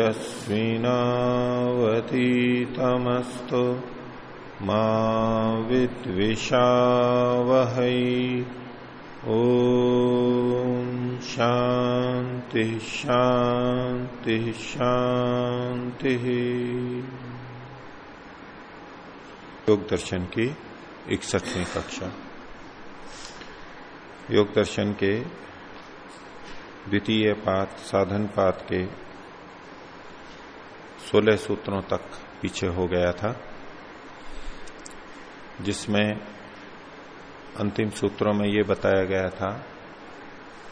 तेजस्विनावतीतमस्तु मा विद्विषावहै। ॐ शांति शांति शांति योग दर्शन की इकसठवीं कक्षा। योग दर्शन के द्वितीय पात साधन पात के सोलह सूत्रों तक पीछे हो गया था, जिसमें अंतिम सूत्रों में ये बताया गया था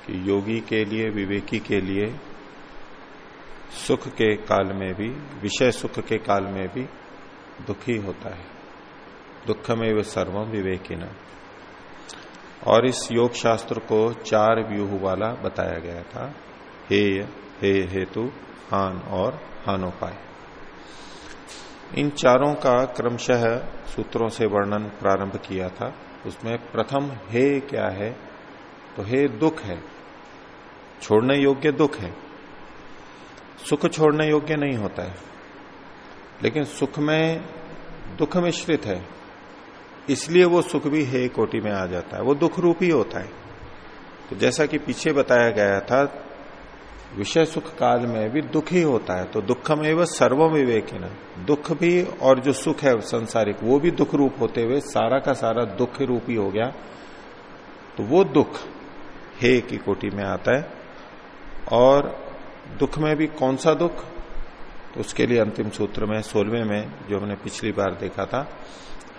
कि योगी के लिए, विवेकी के लिए, सुख के काल में भी, विषय सुख के काल में भी दुखी होता है। दुख में वे सर्वम विवेकी न और इस योग शास्त्र को चार व्यूह वाला बताया गया था, हेय, हे हेतु, हान और हानोपाय। इन चारों का क्रमशः सूत्रों से वर्णन प्रारंभ किया था। उसमें प्रथम हे क्या है? तो हे दुख है। छोड़ने योग्य दुख है। सुख छोड़ने योग्य नहीं होता है। लेकिन सुख में दुख मिश्रित है। इसलिए वो सुख भी हे कोटि में आ जाता है। वो दुख रूप ही होता है। तो जैसा कि पीछे बताया गया था विषय सुख काल में भी दुख ही होता है तो दुख में वह सर्व विवेक दुख भी और जो सुख है संसारिक, वो भी दुख रूप होते हुए सारा का सारा दुख रूप ही हो गया तो वो दुख हे की कोटि में आता है। और दुख में भी कौन सा दुख? तो उसके लिए अंतिम सूत्र में सोलवे में, जो हमने पिछली बार देखा था,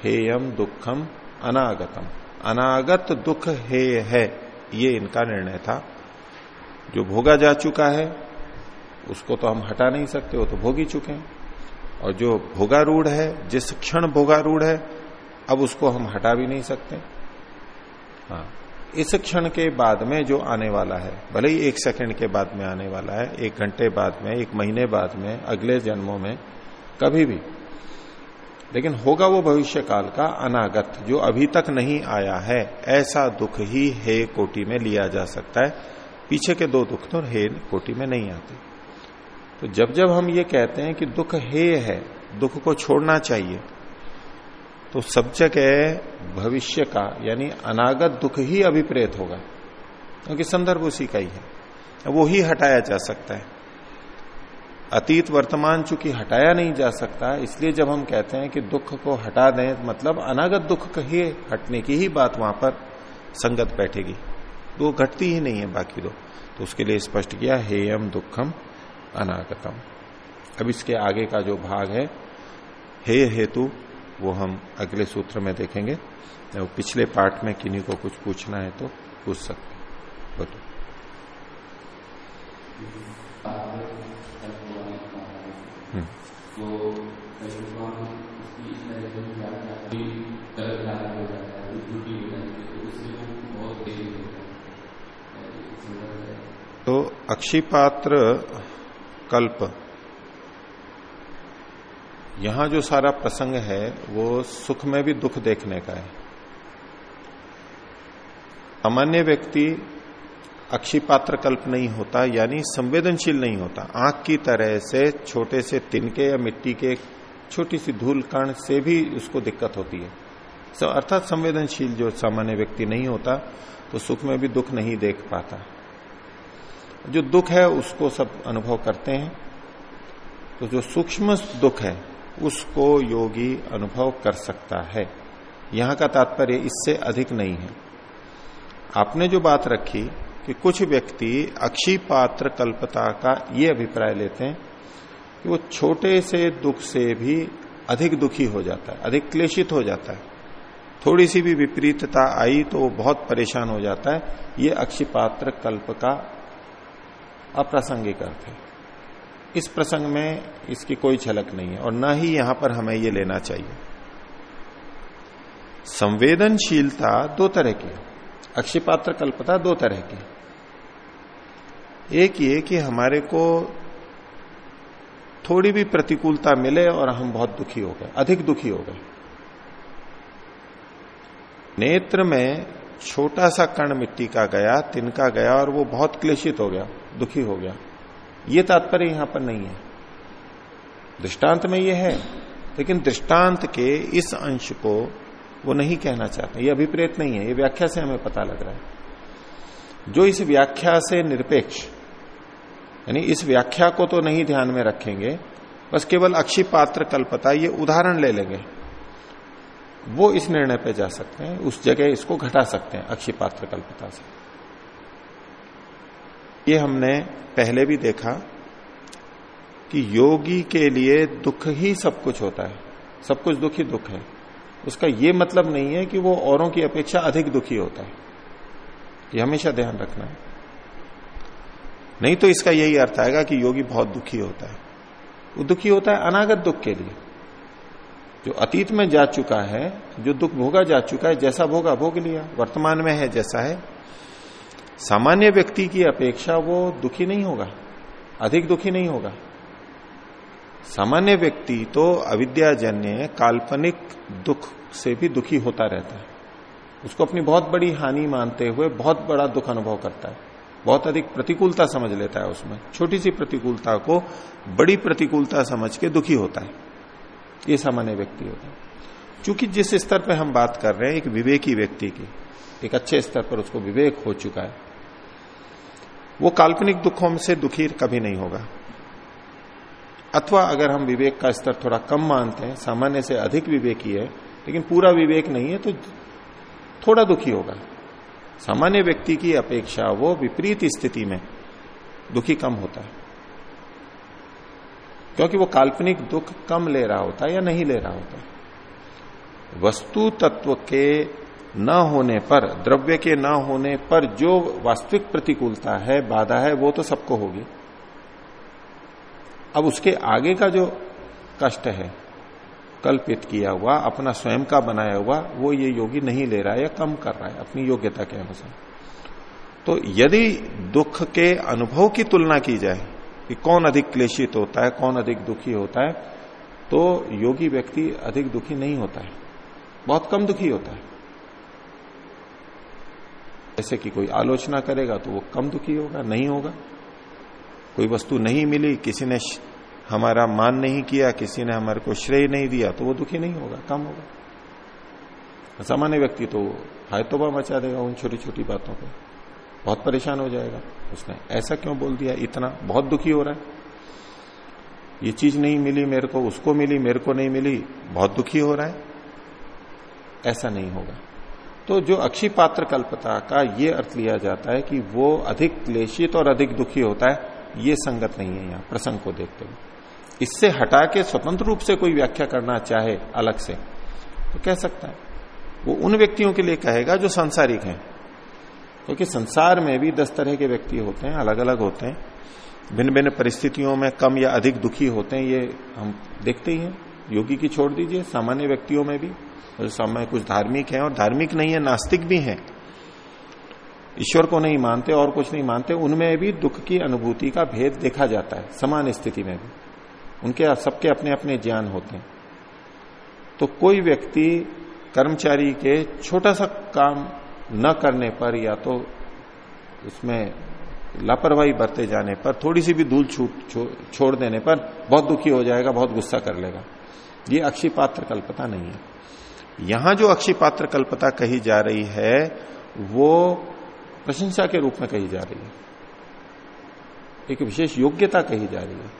हेयम दुखम अनागतम। अनागत दुख हे है, ये इनका निर्णय था। जो भोगा जा चुका है, उसको तो हम हटा नहीं सकते, वो तो भोग ही चुके हैं। और जो भोगारूढ़ है, जिस क्षण भोगारूढ़ है, अब उसको हम हटा भी नहीं सकते। हाँ इस क्षण के बाद में जो आने वाला है, भले ही एक सेकंड के बाद में आने वाला है, एक घंटे बाद में, एक महीने बाद में, अगले जन्मों में, कभी भी, लेकिन होगा वो भविष्य काल का अनागत, जो अभी तक नहीं आया है, ऐसा दुख ही हे कोटि में लिया जा सकता है। पीछे के दो दुख तो हे कोटि में नहीं आते। तो जब जब हम ये कहते हैं कि दुख हे है, दुख को छोड़ना चाहिए तो सब जगह भविष्य का, यानी अनागत दुख ही अभिप्रेत होगा, क्योंकि संदर्भ उसी का ही है। वो ही हटाया जा सकता है। अतीत वर्तमान चूँकि हटाया नहीं जा सकता, इसलिए जब हम कहते हैं कि दुख को हटा दें मतलब अनागत दुख ही हटने की ही बात वहाँ पर संगत बैठेगी। तो वो घटती ही नहीं है बाकी दो तो उसके लिए स्पष्ट किया हेयम दुखम अनागतम। अब इसके आगे का जो भाग है हे हेतु वो हम अगले सूत्र में देखेंगे। वो पिछले पार्ट में किन्हीं को कुछ पूछना है तो पूछ सकते बोलो। तो अक्षिपात्र कल्प। यहाँ जो सारा प्रसंग है, वो सुख में भी दुख देखने का है। अमान्य व्यक्ति अक्षिपात्र कल्प नहीं होता, यानी संवेदनशील नहीं होता। आँख की तरह से, छोटे से तिनके या मिट्टी के छोटी सी धूल कण से भी उसको दिक्कत होती है। अर्थात संवेदनशील जो सामान्य व्यक्ति नहीं होता तो सुख में भी दुख नहीं देख पाता। जो दुख है उसको सब अनुभव करते हैं। तो जो सूक्ष्म दुख है, उसको योगी अनुभव कर सकता है। यहाँ का तात्पर्य इससे अधिक नहीं है। आपने जो बात रखी कि कुछ व्यक्ति अक्षी पात्र कल्पता का ये अभिप्राय लेते हैं कि वो छोटे से दुख से भी अधिक दुखी हो जाता है, अधिक क्लेशित हो जाता है। थोड़ी सी भी विपरीतता आई तो वो बहुत परेशान हो जाता है। ये अक्षिपात्र कल्प का अप्रासंगिक अर्थ है। इस प्रसंग में इसकी कोई झलक नहीं है और न ही यहाँ पर हमें ये लेना चाहिए। संवेदनशीलता दो तरह की अक्षिपात्र कल्पता दो तरह की एक ये कि हमारे को थोड़ी भी प्रतिकूलता मिले और हम बहुत दुखी हो गए, अधिक दुखी हो गए। नेत्र में छोटा सा कण मिट्टी का गया तिनका गया और वो बहुत क्लेशित हो गया। दुखी हो गया। ये तात्पर्य यहाँ पर नहीं है। दृष्टांत में ये है, लेकिन दृष्टांत के इस अंश को वो नहीं कहना चाहते। ये अभिप्रेत नहीं है, ये व्याख्या से हमें पता लग रहा है। जो इस व्याख्या से निरपेक्ष, यानी इस व्याख्या को तो नहीं ध्यान में रखेंगे, बस केवल अक्षी पात्र कल्पता, ये उदाहरण ले लेंगे। वो इस निर्णय पे जा सकते हैं, उस जगह इसको घटा सकते हैं, अक्षी पात्र कल्पता से। ये हमने पहले भी देखा कि योगी के लिए दुख ही सब कुछ होता है। सब कुछ दुख ही दुख है। उसका ये मतलब नहीं है कि वो औरों की अपेक्षा अधिक दुखी होता है। ये हमेशा ध्यान रखना है। नहीं तो इसका यही अर्थ आएगा कि योगी बहुत दुखी होता है। वो दुखी होता है अनागत दुख के लिए। जो अतीत में जा चुका है, जो दुख भोगा जा चुका है, जैसा भोगा भोग लिया, वर्तमान में है, जैसा है सामान्य व्यक्ति की अपेक्षा वो दुखी नहीं होगा, अधिक दुखी नहीं होगा। सामान्य व्यक्ति तो अविद्याजन्य, काल्पनिक दुख से भी दुखी होता रहता है। उसको अपनी बहुत बड़ी हानि मानते हुए बहुत बड़ा दुख अनुभव करता है। बहुत अधिक प्रतिकूलता समझ लेता है उसमें। छोटी सी प्रतिकूलता को बड़ी प्रतिकूलता समझ के दुखी होता है। ये सामान्य व्यक्ति होता है। क्योंकि जिस स्तर पर हम बात कर रहे हैं, एक विवेकी व्यक्ति की, एक अच्छे स्तर पर उसको विवेक हो चुका है वो काल्पनिक दुखों से दुखी कभी नहीं होगा। अथवा अगर हम विवेक का स्तर थोड़ा कम मानते हैं, सामान्य से अधिक विवेकी है, लेकिन पूरा विवेक नहीं है तो थोड़ा दुखी होगा। सामान्य व्यक्ति की अपेक्षा वो विपरीत स्थिति में दुखी कम होता है। क्योंकि वो काल्पनिक दुख कम ले रहा होता है या नहीं ले रहा होता वस्तु तत्व के न होने पर, द्रव्य के न होने पर जो वास्तविक प्रतिकूलता है, बाधा है, वो तो सबको होगी। अब उसके आगे का जो कष्ट है, कल्पित किया हुआ, अपना स्वयं का बनाया हुआ, वो ये योगी नहीं ले रहा है, या कम कर रहा है, अपनी योग्यता के अनुसार। तो यदि दुख के अनुभव की तुलना की जाए, कि कौन अधिक क्लेशित होता है, कौन अधिक दुखी होता है तो योगी व्यक्ति अधिक दुखी नहीं होता है। बहुत कम दुखी होता है। जैसे कि कोई आलोचना करेगा तो वो कम दुखी होगा, नहीं होगा। कोई वस्तु नहीं मिली, किसी ने हमारा मान नहीं किया, किसी ने हमारे को श्रेय नहीं दिया तो वो दुखी नहीं होगा, कम होगा। सामान्य व्यक्ति तो हाय मचा देगा उन छोटी छोटी बातों पर बहुत परेशान हो जाएगा। उसने ऐसा क्यों बोल दिया? इतना बहुत दुखी हो रहा है। ये चीज़ नहीं मिली मेरे को, उसको मिली, मेरे को नहीं मिली, बहुत दुखी हो रहा है। ऐसा नहीं होगा। तो जो अक्षी पात्र कल्पता का ये अर्थ लिया जाता है कि वो अधिक क्लेशित और अधिक दुखी होता है, ये संगत नहीं है यहाँ, प्रसंग को देखते हुए। इससे हटा के स्वतंत्र रूप से कोई व्याख्या करना चाहे अलग से तो कह सकता है। वो उन व्यक्तियों के लिए कहेगा जो सांसारिक हैं, क्योंकि तो संसार में भी दस तरह के व्यक्ति होते हैं अलग अलग होते हैं। भिन्न भिन्न परिस्थितियों में कम या अधिक दुखी होते हैं, ये हम देखते ही हैं। योगी की छोड़ दीजिए, सामान्य व्यक्तियों में भी। समय कुछ धार्मिक है और धार्मिक नहीं है, नास्तिक भी है। ईश्वर को नहीं मानते और कुछ नहीं मानते, उनमें भी दुख की अनुभूति का भेद देखा जाता है, समान स्थिति में भी। उनके सबके अपने अपने ज्ञान होते हैं। तो कोई व्यक्ति कर्मचारी के छोटा सा काम न करने पर या तो उसमें लापरवाही बरते जाने पर, थोड़ी सी भी धूल छूट छोड़ देने पर बहुत दुखी हो जाएगा, बहुत गुस्सा कर लेगा। ये अक्षी पात्र कल्पता नहीं है। यहाँ जो अक्षी पात्र कल्पता कही जा रही है, वो प्रशंसा के रूप में कही जा रही है। एक विशेष योग्यता कही जा रही है।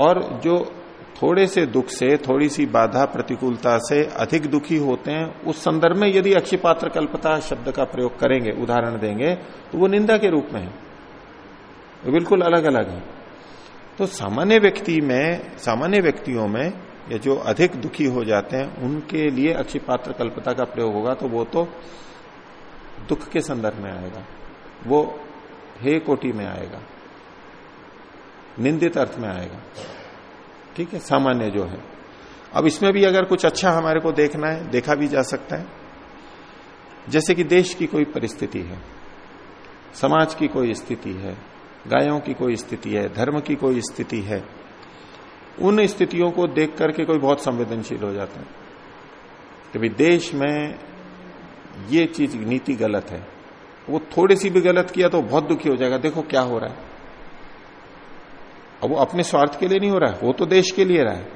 और जो थोड़े से दुख से, थोड़ी सी बाधा प्रतिकूलता से अधिक दुखी होते हैं, उस संदर्भ में यदि अक्षिपात्र कल्पता शब्द का प्रयोग करेंगे, उदाहरण देंगे तो वो निंदा के रूप में है। बिल्कुल अलग अलग है। तो सामान्य व्यक्ति में, सामान्य व्यक्तियों में या जो अधिक दुखी हो जाते हैं, उनके लिए अक्षिपात्र कल्पता का प्रयोग होगा तो वो तो दुख के संदर्भ में आएगा। वो हे कोटि में आएगा। निंदित अर्थ में आएगा। ठीक है? सामान्य जो है। अब इसमें भी अगर कुछ अच्छा हमारे को देखना है, देखा भी जा सकता है। जैसे कि देश की कोई परिस्थिति है, समाज की कोई स्थिति है, गायों की कोई स्थिति है, धर्म की कोई स्थिति है उन स्थितियों को देख करके कोई बहुत संवेदनशील हो जाता है। कि भाई देश में ये चीज़ नीति गलत है। वो थोड़ी सी भी गलत किया तो बहुत दुखी हो जाएगा। देखो क्या हो रहा है। अब वो अपने स्वार्थ के लिए नहीं हो रहा है। वो तो देश के लिए रहा है।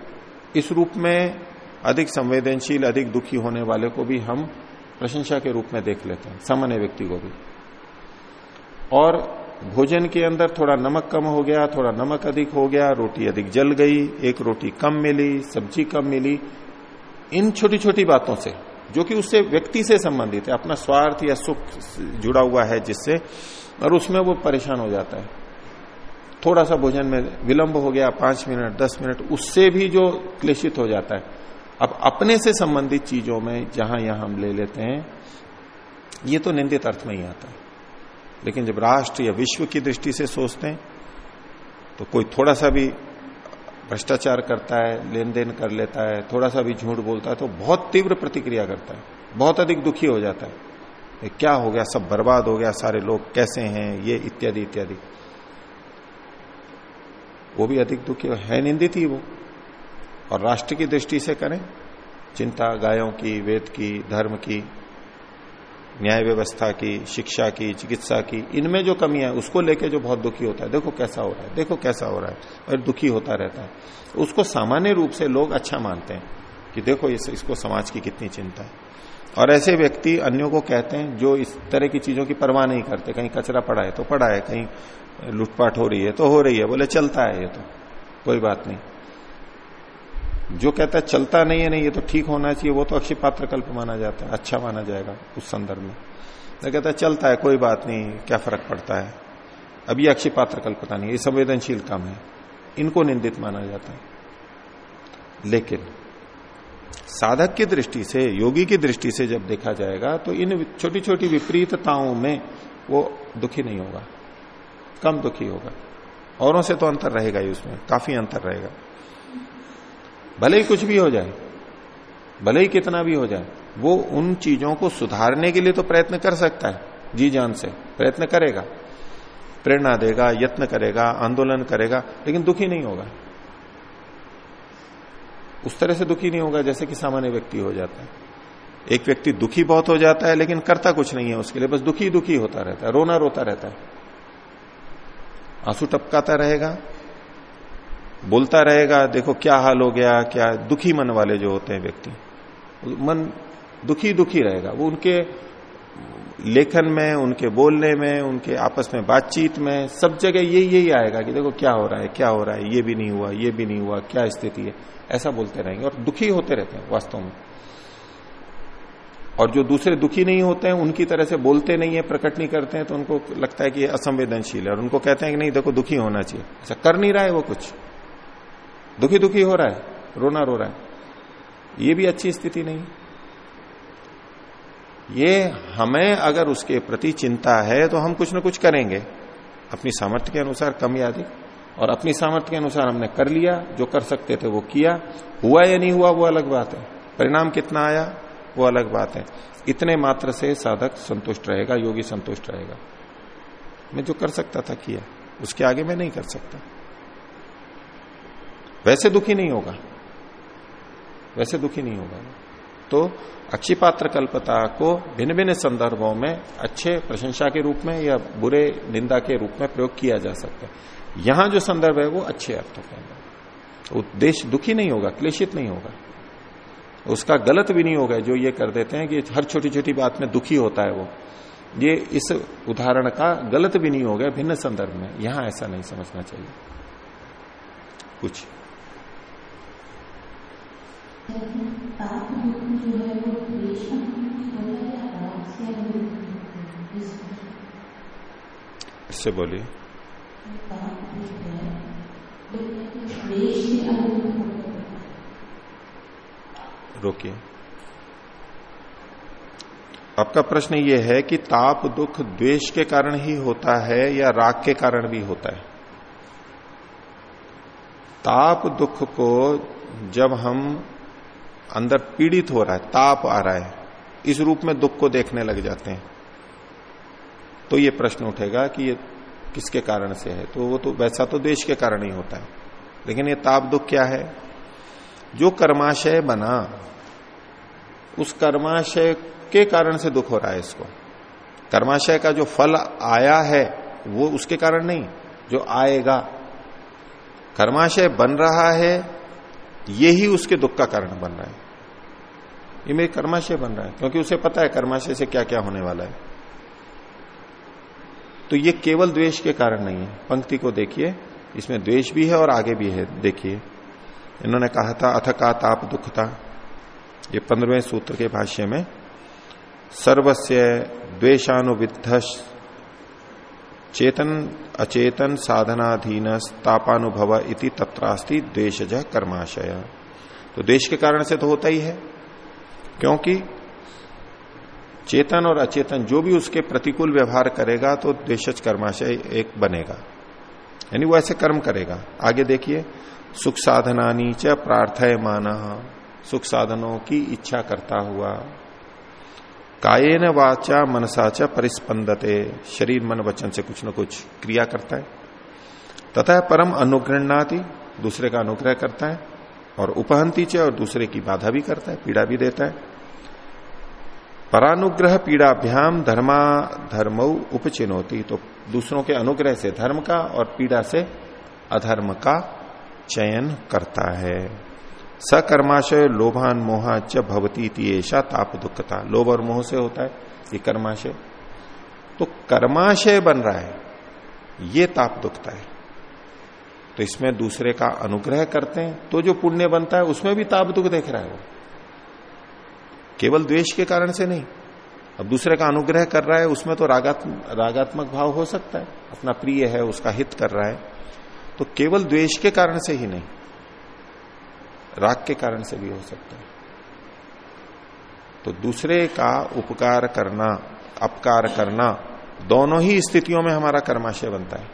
इस रूप में अधिक संवेदनशील, अधिक दुखी होने वाले को भी हम प्रशंसा के रूप में देख लेते हैं। सामान्य व्यक्ति को भी। और भोजन के अंदर थोड़ा नमक कम हो गया, थोड़ा नमक अधिक हो गया, रोटी अधिक जल गई, एक रोटी कम मिली, सब्ज़ी कम मिली। इन छोटी छोटी बातों से, जो कि उससे व्यक्ति से संबंधित है, अपना स्वार्थ या सुख जुड़ा हुआ है जिससे, और उसमें वो परेशान हो जाता है। थोड़ा सा भोजन में विलंब हो गया, पाँच मिनट, दस मिनट, उससे भी जो क्लेशित हो जाता है। अब अपने से संबंधित चीज़ों में जहाँ यहाँ हम ले लेते हैं, ये तो निंदित अर्थ में ही आता है। लेकिन जब राष्ट्र या विश्व की दृष्टि से सोचते हैं तो कोई थोड़ा सा भी भ्रष्टाचार करता है लेन देन कर लेता है, थोड़ा सा भी झूठ बोलता है तो बहुत तीव्र प्रतिक्रिया करता है, बहुत अधिक दुखी हो जाता है। क्या हो गया, सब बर्बाद हो गया, सारे लोग कैसे हैं, ये इत्यादि इत्यादि। वो भी अधिक दुखी है निंदित ही वो। और राष्ट्र की दृष्टि से करें, चिंता, गायों की, वेद की, धर्म की न्याय व्यवस्था की शिक्षा की चिकित्सा की इनमें जो कमी है उसको लेके जो बहुत दुखी होता है देखो कैसा हो रहा है देखो कैसा हो रहा है और दुखी होता रहता है। उसको सामान्य रूप से लोग अच्छा मानते हैं कि देखो इस, इसको समाज की कितनी चिंता है। और ऐसे व्यक्ति अन्यों को कहते हैं जो इस तरह की चीज़ों की परवाह नहीं करते कहीं कचरा पड़ा है तो पड़ा है कहीं लुटपाट हो रही है तो हो रही है बोले चलता है ये तो कोई बात नहीं। जो कहता है, चलता नहीं है, नहीं, ये तो ठीक होना चाहिए, वो तो अक्षय पात्र कल्प माना जाता है अच्छा माना जाएगा उस संदर्भ में। तो कहता है, चलता है, कोई बात नहीं, क्या फ़र्क पड़ता है? अब ये अक्षय पात्र कल्पता नहीं, ये संवेदनशील काम है इनको निंदित माना जाता है। लेकिन साधक की दृष्टि से, योगी की दृष्टि से जब देखा जाएगा तो इन छोटी छोटी विपरीतताओं में वो दुखी नहीं होगा, कम दुखी होगा। औरों से तो अंतर रहेगा ही उसमें, काफ़ी अंतर रहेगा। भले ही कुछ भी हो जाए, भले ही कितना भी हो जाए, वो उन चीज़ों को सुधारने के लिए तो प्रयत्न कर सकता है, जी जान से, प्रयत्न करेगा। प्रेरणा देगा, यत्न करेगा, आंदोलन करेगा, लेकिन दुखी नहीं होगा। उस तरह से दुखी नहीं होगा जैसे कि सामान्य व्यक्ति हो जाता है। एक व्यक्ति दुखी बहुत हो जाता है, लेकिन करता कुछ नहीं है उसके लिए, बस दुखी दुखी होता रहता है रोना रोता रहता है। आँसू टपकाता रहेगा बोलता रहेगा, देखो क्या हाल हो गया, क्या दुखी मन वाले जो होते हैं व्यक्ति, मन दुखी दुखी रहेगा। वो उनके लेखन में, उनके बोलने में, उनके आपस में बातचीत में, सब जगह यही यही आएगा कि देखो क्या हो रहा है, क्या हो रहा है, ये भी नहीं हुआ, ये भी नहीं हुआ, क्या स्थिति है, ऐसा बोलते रहेंगे और दुखी होते रहते हैं वास्तव में। और जो दूसरे दुखी नहीं होते हैं, उनकी तरह से बोलते नहीं है, प्रकट नहीं करते हैं तो उनको लगता है कि असंवेदनशील है और उनको कहते हैं कि नहीं, देखो दुखी होना चाहिए। ऐसा कर नहीं रहा है वो कुछ। दुखी दुखी हो रहा है, रोना रो रहा है। ये भी अच्छी स्थिति नहीं। ये हमें अगर उसके प्रति चिंता है तो हम कुछ ना कुछ करेंगे। अपनी सामर्थ्य के अनुसार कम या अधिक, और अपनी सामर्थ्य के अनुसार हमने कर लिया, जो कर सकते थे वो किया। हुआ या नहीं हुआ, वो अलग बात है। परिणाम कितना आया, वो अलग बात है। इतने मात्र से साधक संतुष्ट रहेगा, योगी संतुष्ट रहेगा। मैं जो कर सकता था, किया। उसके आगे मैं नहीं कर सकता। वैसे दुखी नहीं होगा। वैसे दुखी नहीं होगा। तो अच्छी पात्र कल्पता को भिन्न भिन्न संदर्भों में अच्छे प्रशंसा के रूप में या बुरे निंदा के रूप में प्रयोग किया जा सकता है। यहाँ जो संदर्भ है वो अच्छे अर्थों के अंदर उद्देश्य दुखी नहीं होगा, क्लेशित नहीं होगा। उसका गलत भी नहीं होगा, जो ये कर देते हैं कि हर छोटी छोटी बात में दुखी होता है वो। ये इस उदाहरण का गलत भी नहीं होगा, भिन्न संदर्भ में। यहाँ ऐसा नहीं समझना चाहिए। कुछ इससे बोलिए। रोकिए। आपका प्रश्न ये है कि ताप दुख द्वेष के कारण ही होता है या राग के कारण भी होता है? ताप दुख को जब हम अंदर पीड़ित हो रहा है, ताप आ रहा है, इस रूप में दुख को देखने लग जाते हैं। तो ये प्रश्न उठेगा कि ये किसके कारण से है? तो वो तो वैसा तो देश के कारण ही होता है। लेकिन ये ताप दुख क्या है? जो कर्माशय बना, उस कर्माशय के कारण से दुख हो रहा है इसको। कर्माशय का जो फल आया है, वो उसके कारण नहीं, जो आएगा। कर्माशय बन रहा है ये ही उसके दुख का कारण बन रहा है। ये मेरे कर्माशय बन रहा है, क्योंकि उसे पता है कर्माशय से क्या क्या होने वाला है। तो ये केवल द्वेष के कारण नहीं है। पंक्ति को देखिए, इसमें द्वेष भी है और आगे भी है, देखिए। इन्होंने कहा था, अथ का ताप दुख था ये पंद्रहवें सूत्र के भाष्य में, सर्वस्य द्वेशानुविध चेतन अचेतन साधनाधीन तापानुभव इति तत्रास्ति द्वेशज कर्माशय। तो देश के कारण से तो होता ही है, क्योंकि चेतन और अचेतन जो भी उसके प्रतिकूल व्यवहार करेगा तो देशज कर्माशय एक बनेगा। यानी वो ऐसे कर्म करेगा। आगे देखिए, सुख साधनानी च प्रार्थय माना सुख साधनों की इच्छा करता हुआ। कायेन वाचा मनसा च परिस्पंदते। शरीर मन वचन से कुछ न कुछ क्रिया करता है। तथा परम अनुग्रहणाति दूसरे का अनुग्रह करता है और उपहंती च और दूसरे की बाधा भी करता है, पीड़ा भी देता है। परानुग्रह पीड़ाभ्याम धर्मा, धर्म उपचिनोती। तो दूसरों के अनुग्रह से धर्म का और पीड़ा से अधर्म का चयन करता है। सकर्माशय लोभान मोहा च भवती ऐसा ताप दुखता लोभ और मोह से होता है ये कर्माशय। तो कर्माशय बन रहा है ये ताप दुखता है। तो इसमें दूसरे का अनुग्रह करते हैं तो जो पुण्य बनता है उसमें भी ताप दुख देख रहा है वो। केवल द्वेष के कारण से नहीं अब दूसरे का अनुग्रह कर रहा है उसमें तो रागात्म, रागात्मक भाव हो सकता है अपना प्रिय है उसका हित कर रहा है। तो केवल द्वेष के कारण से ही नहीं राग के कारण से भी हो सकता है। तो दूसरे का उपकार करना, अपकार करना, दोनों ही स्थितियों में हमारा कर्माशय बनता है।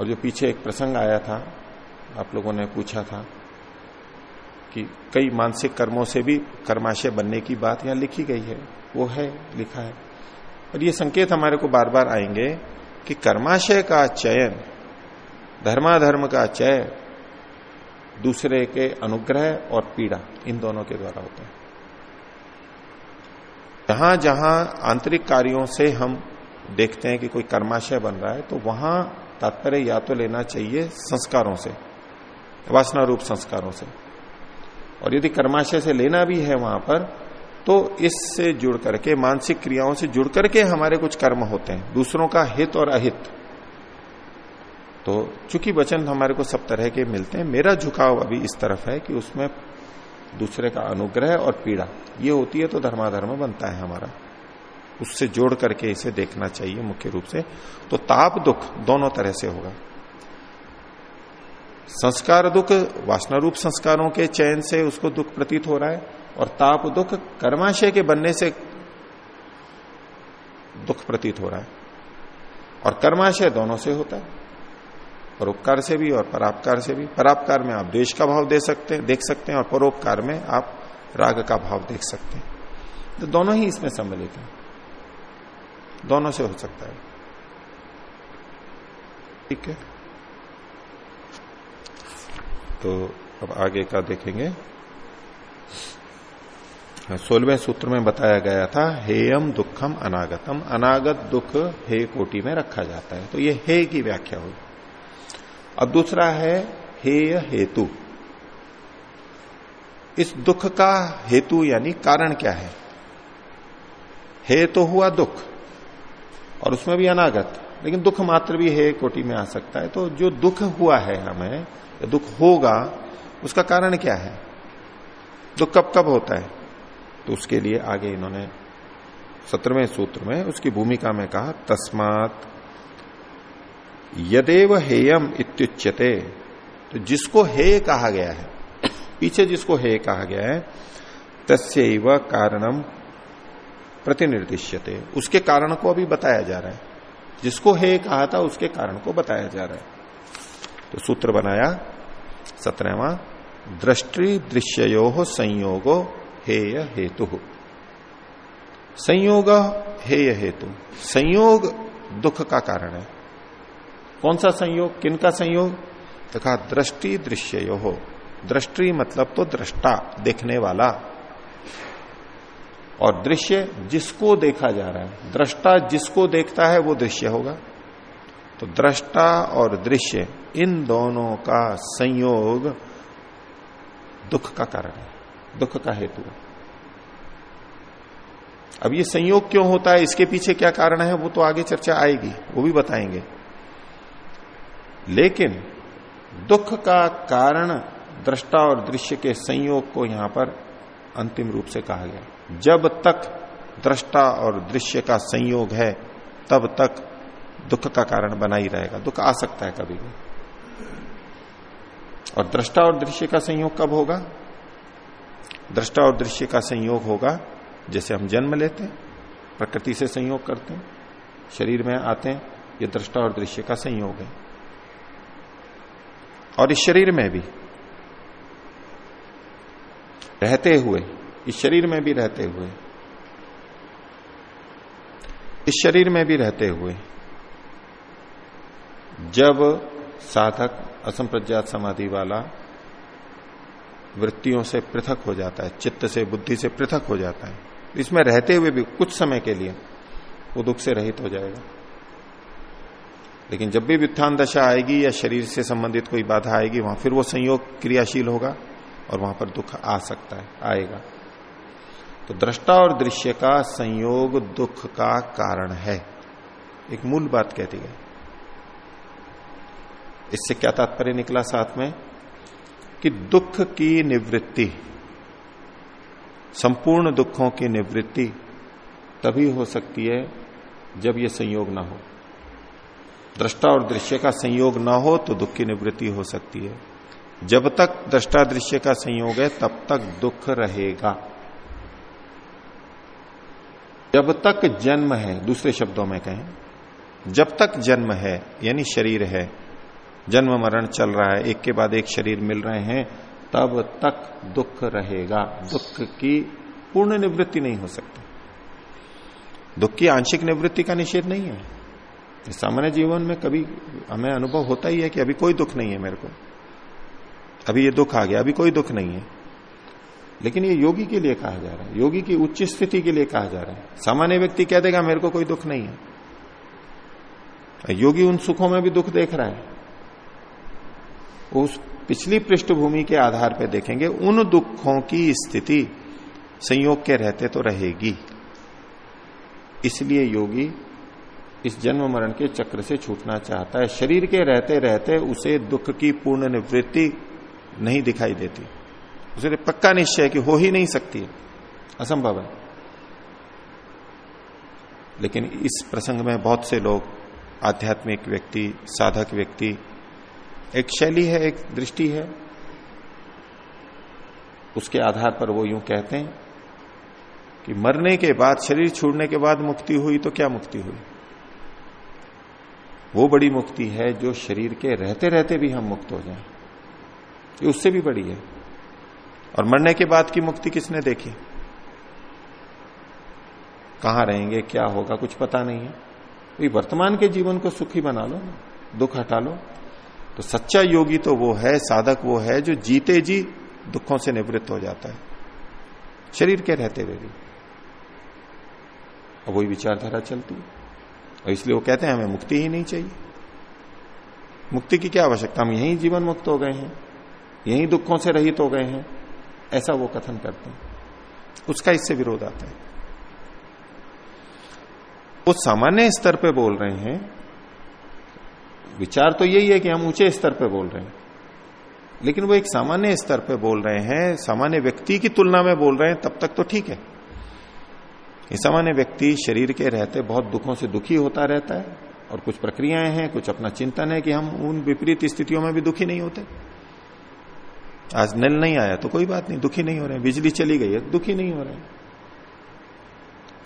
और जो पीछे एक प्रसंग आया था, आप लोगों ने पूछा था कि कई मानसिक कर्मों से भी कर्माशय बनने की बात यहाँ लिखी गई है, वो है, लिखा है। और ये संकेत हमारे को बार बार आएँगे कि कर्माशय का चयन, धर्माधर्म का चय दूसरे के अनुग्रह और पीड़ा इन दोनों के द्वारा होता है। जहाँ जहाँ आंतरिक कार्यों से हम देखते हैं कि कोई कर्माशय बन रहा है तो वहाँ तात्पर्य या तो लेना चाहिए संस्कारों से वासना रूप संस्कारों से। और यदि कर्माशय से लेना भी है वहाँ पर तो इससे जुड़ करके मानसिक क्रियाओं से जुड़ करके हमारे कुछ कर्म होते हैं। दूसरों का हित और अहित। तो चूँकि वचन हमारे को सब तरह के मिलते हैं, मेरा झुकाव अभी इस तरफ़ है कि उसमें दूसरे का अनुग्रह और पीड़ा, ये होती है तो धर्माधर्म बनता है हमारा। उससे जोड़ करके इसे देखना चाहिए मुख्य रूप से। तो ताप दुख दोनों तरह से होगा। संस्कार दुख वासना रूप संस्कारों के चयन से उसको दुख प्रतीत हो रहा है और ताप दुख कर्माशय के बनने से दुख प्रतीत हो रहा है। और कर्माशय दोनों से होता है। परोपकार से भी और परापकार से भी। परापकार में आप द्वेश का भाव दे सकते हैं, देख सकते हैं, और परोपकार में आप राग का भाव देख सकते हैं। तो दोनों ही इसमें सम्मिलित है। दोनों से हो सकता है। ठीक है। तो अब आगे का देखेंगे। सोलहवें सूत्र में बताया गया था, हेयम दुखम अनागतम। अनागत दुख हे कोटि में रखा जाता है। तो ये हे की व्याख्या हुई। अब दूसरा है हेय हेतु। इस दुख का हेतु यानी कारण क्या है? हे तो हुआ दुख, और उसमें भी अनागत, लेकिन दुख मात्र भी हे कोटि में आ सकता है। तो जो दुख हुआ है हमें दुख होगा, उसका कारण क्या है? दुख कब कब होता है? तो उसके लिए आगे इन्होंने सत्रहवें सूत्र में उसकी भूमिका में कहा, तस्मात यदेव हेयम इत्युच्यते। तो जिसको हे कहा गया है, पीछे जिसको हे कहा गया है तस्व कारणम प्रतिनिर्दिश्यते। उसके कारण को अभी बताया जा रहा है। जिसको हे कहा था, उसके कारण को बताया जा रहा है। तो सूत्र बनाया, सत्रहवा, दृष्टि दृश्यो संयोगो हेय हेतु। संयोग हेय हेतु। संयोग दुख का कारण है। कौन सा संयोग, किन का संयोग? तथा दृष्टि दृश्य हो दृष्टि मतलब तो दृष्टा, देखने वाला। और दृश्य जिसको देखा जा रहा है, दृष्टा जिसको देखता है, वो दृश्य होगा। तो दृष्टा और दृश्य, इन दोनों का संयोग दुख का कारण है, दुख का हेतु है। अब ये संयोग क्यों होता है, इसके पीछे क्या कारण है, वो तो आगे चर्चा आएगी, वो भी बताएँगे। लेकिन दुख का कारण दृष्टा और दृश्य के संयोग को यहाँ पर अंतिम रूप से कहा गया। जब तक दृष्टा और दृश्य का संयोग है, तब तक दुख का कारण बना ही रहेगा। दुख आ सकता है कभी भी। और दृष्टा और दृश्य का संयोग कब होगा? दृष्टा और दृश्य का संयोग होगा जैसे हम जन्म लेते हैं, प्रकृति से संयोग करते हैं, शरीर में आते हैं, ये दृष्टा और दृश्य का संयोग है। और इस शरीर में भी। रहते हुए, इस शरीर में भी रहते हुए। इस शरीर में भी रहते हुए। जब साधक, असंप्रज्ञात समाधि वाला वृत्तियों से पृथक हो जाता है, चित्त से, बुद्धि से पृथक हो जाता है, इसमें रहते हुए भी कुछ समय के लिए वो दुख से रहित हो जाएगा। लेकिन जब भी व्युत्थान दशा आएगी या शरीर से संबंधित कोई बाधा आएगी, वहाँ फिर वो संयोग क्रियाशील होगा और वहाँ पर दुख आ सकता है, आएगा। तो दृष्टा और दृश्य का संयोग दुख का कारण है। एक मूल बात कहती है। इससे क्या तात्पर्य निकला साथ में? कि दुख की निवृत्ति, संपूर्ण दुखों की निवृत्ति तभी हो सकती है जब यह संयोग ना हो। दृष्टा और दृश्य का संयोग ना हो तो दुख की निवृत्ति हो सकती है। जब तक दृष्टा दृश्य का संयोग है, तब तक दुख रहेगा। जब तक जन्म है, दूसरे शब्दों में कहें, जब तक जन्म है, यानी शरीर है, जन्म मरण चल रहा है, एक के बाद एक शरीर मिल रहे हैं, तब तक दुख रहेगा। दुख की पूर्ण निवृत्ति नहीं हो सकती। दुख की आंशिक निवृत्ति का निषेध नहीं है। सामान्य जीवन में कभी हमें अनुभव होता ही है कि अभी कोई दुख नहीं है मेरे को। अभी ये दुख आ गया, अभी कोई दुख नहीं है। लेकिन ये योगी के लिए कहा जा रहा है, योगी की उच्च स्थिति के लिए कहा जा रहा है। सामान्य व्यक्ति कह देगा, मेरे को कोई दुख नहीं है। योगी उन सुखों में भी दुख देख रहा है। उस पिछली पृष्ठभूमि के आधार पर देखेंगे, उन दुखों की स्थिति संयोग के रहते तो रहेगी। इसलिए योगी इस जन्म मरण के चक्र से छूटना चाहता है। शरीर के रहते रहते उसे दुख की पूर्ण निवृत्ति नहीं दिखाई देती। उसे पक्का निश्चय कि हो ही नहीं सकती असंभव है। लेकिन इस प्रसंग में बहुत से लोग, आध्यात्मिक व्यक्ति, साधक व्यक्ति, एक शैली है, एक दृष्टि है। उसके आधार पर वो यूँ कहते हैं कि मरने के बाद, शरीर छोड़ने के बाद मुक्ति हुई तो क्या मुक्ति हुई? वो बड़ी मुक्ति है जो शरीर के रहते रहते भी हम मुक्त हो जाएँ। ये उससे भी बड़ी है। और मरने के बाद की मुक्ति किसने देखी? कहाँ रहेंगे, क्या होगा, कुछ पता नहीं है। तो वर्तमान के जीवन को सुखी बना लो, दुख हटा लो। तो सच्चा योगी तो वो है, साधक वो है, जो जीते जी दुखों से निवृत्त हो जाता है। शरीर के रहते हुए भी। और वही विचारधारा चलती है। और इसलिए वो कहते हैं, हमें मुक्ति ही नहीं चाहिए। मुक्ति की क्या आवश्यकता? हम यही जीवन मुक्त हो गए हैं, यही दुखों से रहित हो गए हैं। ऐसा वो कथन करते हैं। उसका इससे विरोध आता है। वो सामान्य स्तर पे बोल रहे हैं। विचार तो यही है कि हम ऊँचे स्तर पे बोल रहे हैं। लेकिन वो एक सामान्य स्तर पे बोल रहे हैं, सामान्य व्यक्ति की तुलना में बोल रहे हैं, तब तक तो ठीक है। ये सामान्य व्यक्ति शरीर के रहते बहुत दुखों से दुखी होता रहता है और कुछ प्रक्रियाएँ हैं, कुछ अपना चिंतन है कि हम उन विपरीत स्थितियों में भी दुखी नहीं होते। आज नल नहीं आया तो कोई बात नहीं, दुखी नहीं हो रहे बिजली चली गई है दुखी नहीं हो रहे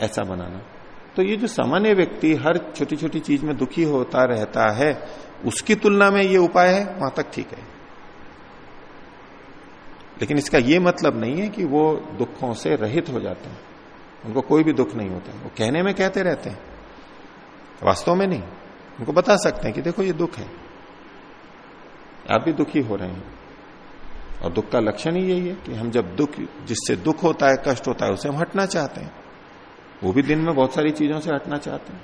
ऐसा बनाना। तो ये जो सामान्य व्यक्ति हर छोटी छोटी चीज़ में दुखी होता रहता है, उसकी तुलना में ये उपाय है, वहाँ तक ठीक है। लेकिन इसका यह मतलब नहीं है कि वो दुखों से रहित हो जाते हैं। उनको कोई भी दुख नहीं होता। वो कहने में कहते रहते हैं। वास्तव में नहीं। उनको बता सकते हैं कि देखो ये दुख है। आप भी दुखी हो रहे हैं। और दुख का लक्षण ही यही है कि हम जब दुख, जिससे दुख होता है, कष्ट होता है, उसे हम हटना चाहते हैं। वो भी दिन में बहुत सारी चीज़ों से हटना चाहते हैं।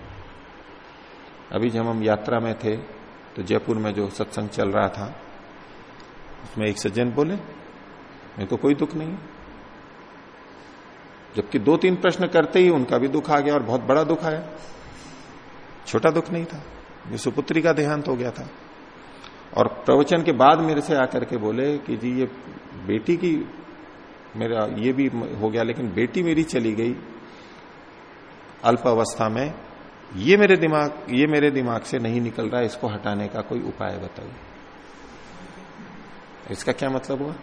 अभी जब हम यात्रा में थे तो जयपुर में जो सत्संग चल रहा था, उसमें एक सज्जन बोले मेरे को कोई दुख नहीं है। जबकि दो तीन प्रश्न करते ही उनका भी दुख आ गया और बहुत बड़ा दुख आया। छोटा दुख नहीं था, ये सुपुत्री का देहांत हो गया था। और प्रवचन के बाद मेरे से आकर के बोले कि जी, ये बेटी की मेरा ये भी हो गया, लेकिन बेटी मेरी चली गई अल्प अवस्था में। ये मेरे दिमाग, ये मेरे दिमाग से नहीं निकल रहा, इसको हटाने का कोई उपाय बताइए। इसका क्या मतलब हुआ?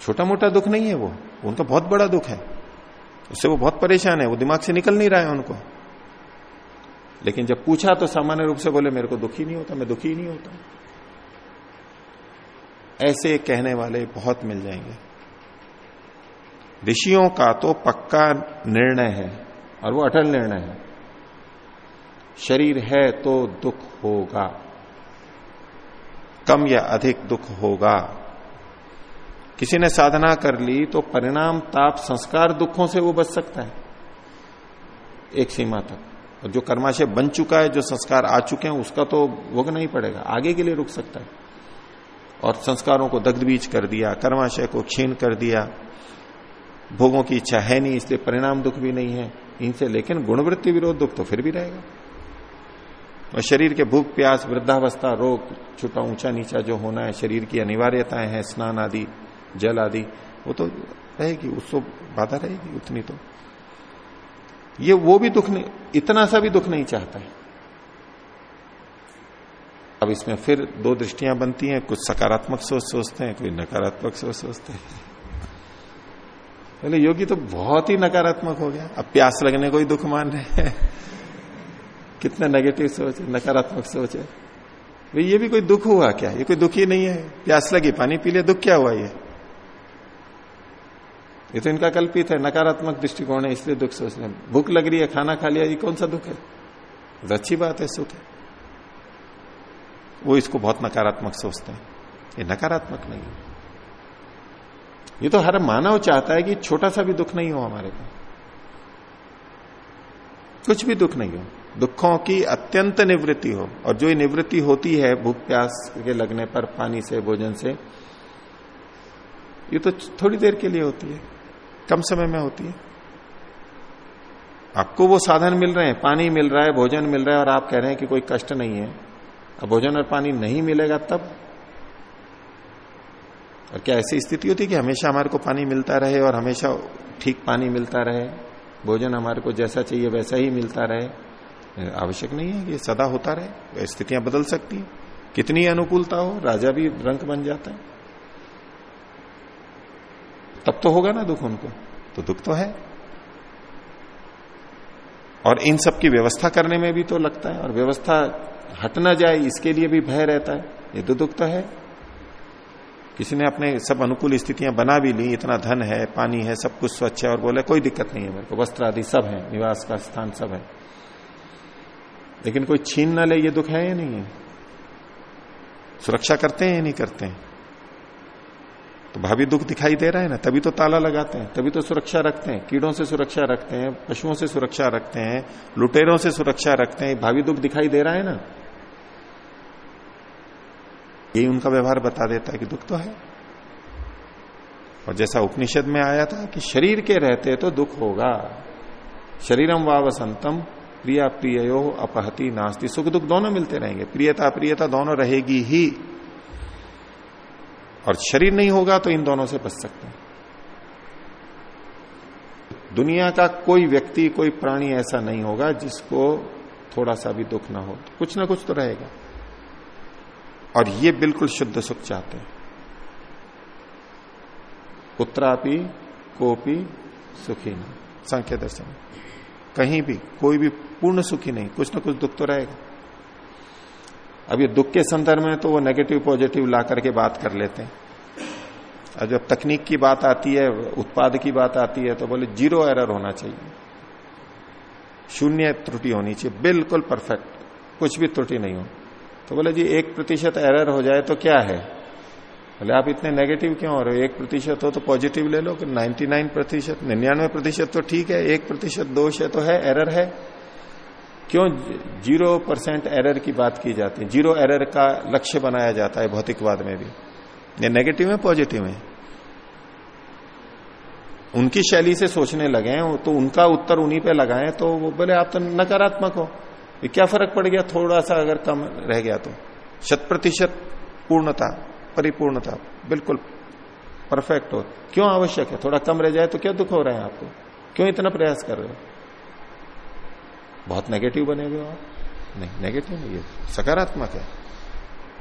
छोटा मोटा दुख नहीं है वो। उनका बहुत बड़ा दुख है। उससे वो बहुत परेशान है। वो दिमाग से निकल नहीं रहा है उनको। लेकिन जब पूछा तो सामान्य रूप से बोले, मेरे को दुखी नहीं होता, मैं दुखी नहीं होता। ऐसे कहने वाले बहुत मिल जाएँगे। ऋषियों का तो पक्का निर्णय है, और वो अटल निर्णय है। शरीर है तो दुख होगा। कम या अधिक दुख होगा। किसी ने साधना कर ली तो परिणाम, ताप, संस्कार दुखों से वो बच सकता है। एक सीमा तक। और जो कर्माशय बन चुका है, जो संस्कार आ चुके हैं, उसका तो भोगना ही पड़ेगा। आगे के लिए रुक सकता है। और संस्कारों को दग्ध बीज कर दिया, कर्माशय को क्षीण कर दिया। भोगों की इच्छा है नहीं, इसलिए परिणाम दुख भी नहीं है। इनसे लेकिन गुणवृत्ति विरोध दुख तो फिर भी रहेगा। और शरीर के भूख, प्यास, वृद्धावस्था, रोग, छोटा ऊँचा नीचा जो होना है, शरीर की अनिवार्यताएँ हैं, स्नान आदि जल आदि, वो तो रहेगी, उसको बाधा रहेगी उतनी तो। ये वो भी दुख नहीं, इतना सा भी दुख नहीं चाहता है। अब इसमें फिर दो दृष्टियाँ बनती हैं, कुछ सकारात्मक सोच सोचते हैं, कोई नकारात्मक सोच सोचते हैं। पहले योगी तो बहुत ही नकारात्मक हो गया, अब प्यास लगने को ही दुख मान रहे हैं। कितना नेगेटिव सोच है, नकारात्मक सोच है। भाई ये भी कोई दुख हुआ क्या? ये कोई दुख ही नहीं है। प्यास लगी, पानी पी लिया, दुख क्या हुआ ये? ये तो इनका कल्पित है, नकारात्मक दृष्टिकोण है, इसलिए दुख सोच रहे भूख लग रही है, खाना खा लिया, ये कौन सा दुख है? तो अच्छी बात है, सुख है। वो इसको बहुत नकारात्मक सोचते हैं। ये नकारात्मक नहीं है। ये तो हर मानव चाहता है कि छोटा सा भी दुख नहीं हो हमारे को। कुछ भी दुख नहीं हो। दुखों की अत्यंत निवृत्ति हो। और जो निवृत्ति होती है, भूख, प्यास के लगने पर, पानी से, भोजन से, ये तो थोड़ी देर के लिए होती है। कम समय में होती है। आपको वो साधन मिल रहे हैं, पानी मिल रहा है, भोजन मिल रहा है और आप कह रहे हैं कि कोई कष्ट नहीं है। अब भोजन और पानी नहीं मिलेगा तब? और क्या ऐसी स्थिति होती है कि हमेशा हमारे को पानी मिलता रहे और हमेशा ठीक पानी मिलता रहे? भोजन हमारे को जैसा चाहिए वैसा ही मिलता रहे। आवश्यक नहीं है कि सदा होता रहे, स्थितियाँ बदल सकती हैं। कितनी अनुकूलता हो, राजा भी रंक बन जाता है। तब तो होगा ना दुख उनको। तो दुख तो है। और इन सब की व्यवस्था करने में भी तो लगता है, और व्यवस्था हट ना जाए, इसके लिए भी भय रहता है। ये तो दुख तो है। किसी ने अपने सब अनुकूल स्थितियाँ बना भी ली, इतना धन है, पानी है, सब कुछ स्वच्छ है, और बोले, कोई दिक्कत नहीं है मेरे को, वस्त्र आदि सब है, निवास का स्थान सब है। लेकिन कोई छीन ना ले, ये दुख है या नहीं है? सुरक्षा करते हैं या नहीं करते हैं? तो भावी दुख दिखाई दे रहा है ना, तभी तो ताला लगाते हैं, तभी तो सुरक्षा रखते हैं, कीड़ों से सुरक्षा रखते हैं, पशुओं से सुरक्षा रखते हैं, लुटेरों से सुरक्षा रखते हैं भावी दुख दिखाई दे रहा है ना? यही उनका व्यवहार बता देता है कि दुख तो है। और जैसा उपनिषद में आया था कि शरीर के रहते तो दुख होगा। शरीरम व वसंतम प्रिया प्रियो अपहति नास्ती। सुख दुख दोनों मिलते रहेंगे। प्रियता प्रियता दोनों रहेगी ही। और शरीर नहीं होगा तो इन दोनों से बच सकते हैं। दुनिया का कोई व्यक्ति, कोई प्राणी ऐसा नहीं होगा जिसको थोड़ा सा भी दुख ना हो। तो कुछ ना कुछ तो रहेगा। और ये बिल्कुल शुद्ध सुख चाहते हैं। पुत्रापि कोपी, सुखी न। संख्या दर्शन। कहीं भी कोई भी पूर्ण सुखी नहीं। कुछ ना कुछ दुख तो रहेगा। अब ये दुख के संदर्भ में तो वो नेगेटिव पॉजिटिव ला करके बात कर लेते हैं। और जब तकनीक की बात आती है, उत्पाद की बात आती है तो बोले ज़ीरो एरर होना चाहिए। शून्य त्रुटि होनी चाहिए, बिल्कुल परफेक्ट कुछ भी त्रुटि नहीं हो। तो बोले जी, एक प्रतिशत एरर हो जाए तो क्या है? बोले, आप इतने नेगेटिव क्यों हो रहे हो? एक प्रतिशत हो तो पॉजिटिव ले लो, कि 99 प्रतिशत, निन्यानवे प्रतिशत तो ठीक है, एक प्रतिशत दोष है तो है एरर है। क्यों ज़ीरो परसेंट एरर की बात की जाती है? ज़ीरो एरर का लक्ष्य बनाया जाता है भौतिकवाद में भी। ये नेगेटिव है, पॉजिटिव है? उनकी शैली से सोचने लगे हैं तो उनका उत्तर उन्हीं पे लगाएँ तो वो बोले, आप तो नकारात्मक हो। ये क्या फ़र्क पड़ गया? थोड़ा सा अगर कम रह गया तो। शत प्रतिशत पूर्णता, परिपूर्णता, बिल्कुल परफेक्ट हो। क्यों आवश्यक है? थोड़ा कम रह जाए तो क्या दुख हो रहा है आपको? क्यों इतना प्रयास कर रहे हो? बहुत नेगेटिव बने हुए आप। नहीं नेगेटिव नहीं है सकारात्मक है।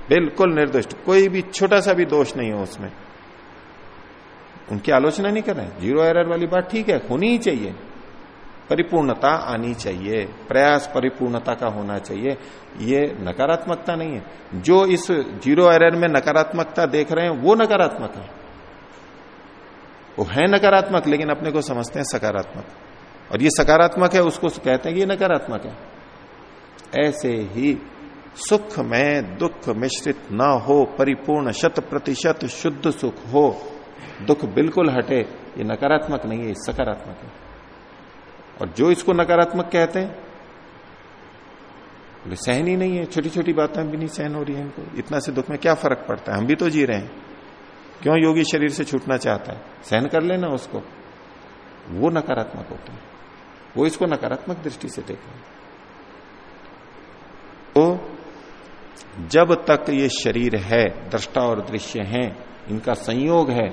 बिल्कुल निर्दिष्ट। कोई भी छोटा सा भी दोष नहीं हो उसमें। उनकी आलोचना नहीं कर रहे ज़ीरो एरर वाली बात ठीक है, होनी ही चाहिए। परिपूर्णता आनी चाहिए। प्रयास परिपूर्णता का होना चाहिए। ये नकारात्मकता नहीं है। जो इस ज़ीरो एरर में नकारात्मकता देख रहे हैं, वो नकारात्मक है। वो है नकारात्मक, लेकिन अपने को समझते हैं सकारात्मक। और ये सकारात्मक है, उसको कहते हैं कि ये नकारात्मक है। ऐसे ही सुख में दुख मिश्रित ना हो, परिपूर्ण शत प्रतिशत शुद्ध सुख हो, दुख बिल्कुल हटे, ये नकारात्मक नहीं है सकारात्मक है। और जो इसको नकारात्मक कहते हैं बोले सहन ही नहीं है छोटी छोटी बातें भी नहीं सहन हो रही है इनको। इतना से दुख में क्या फ़र्क पड़ता है? हम भी तो जी रहे हैं। क्यों योगी शरीर से छूटना चाहता है? सहन कर लेना उसको। वो नकारात्मक होते हैं। वो इसको नकारात्मक दृष्टि से देख रहे तो जब तक ये शरीर है, दृष्टा और दृश्य है, इनका संयोग है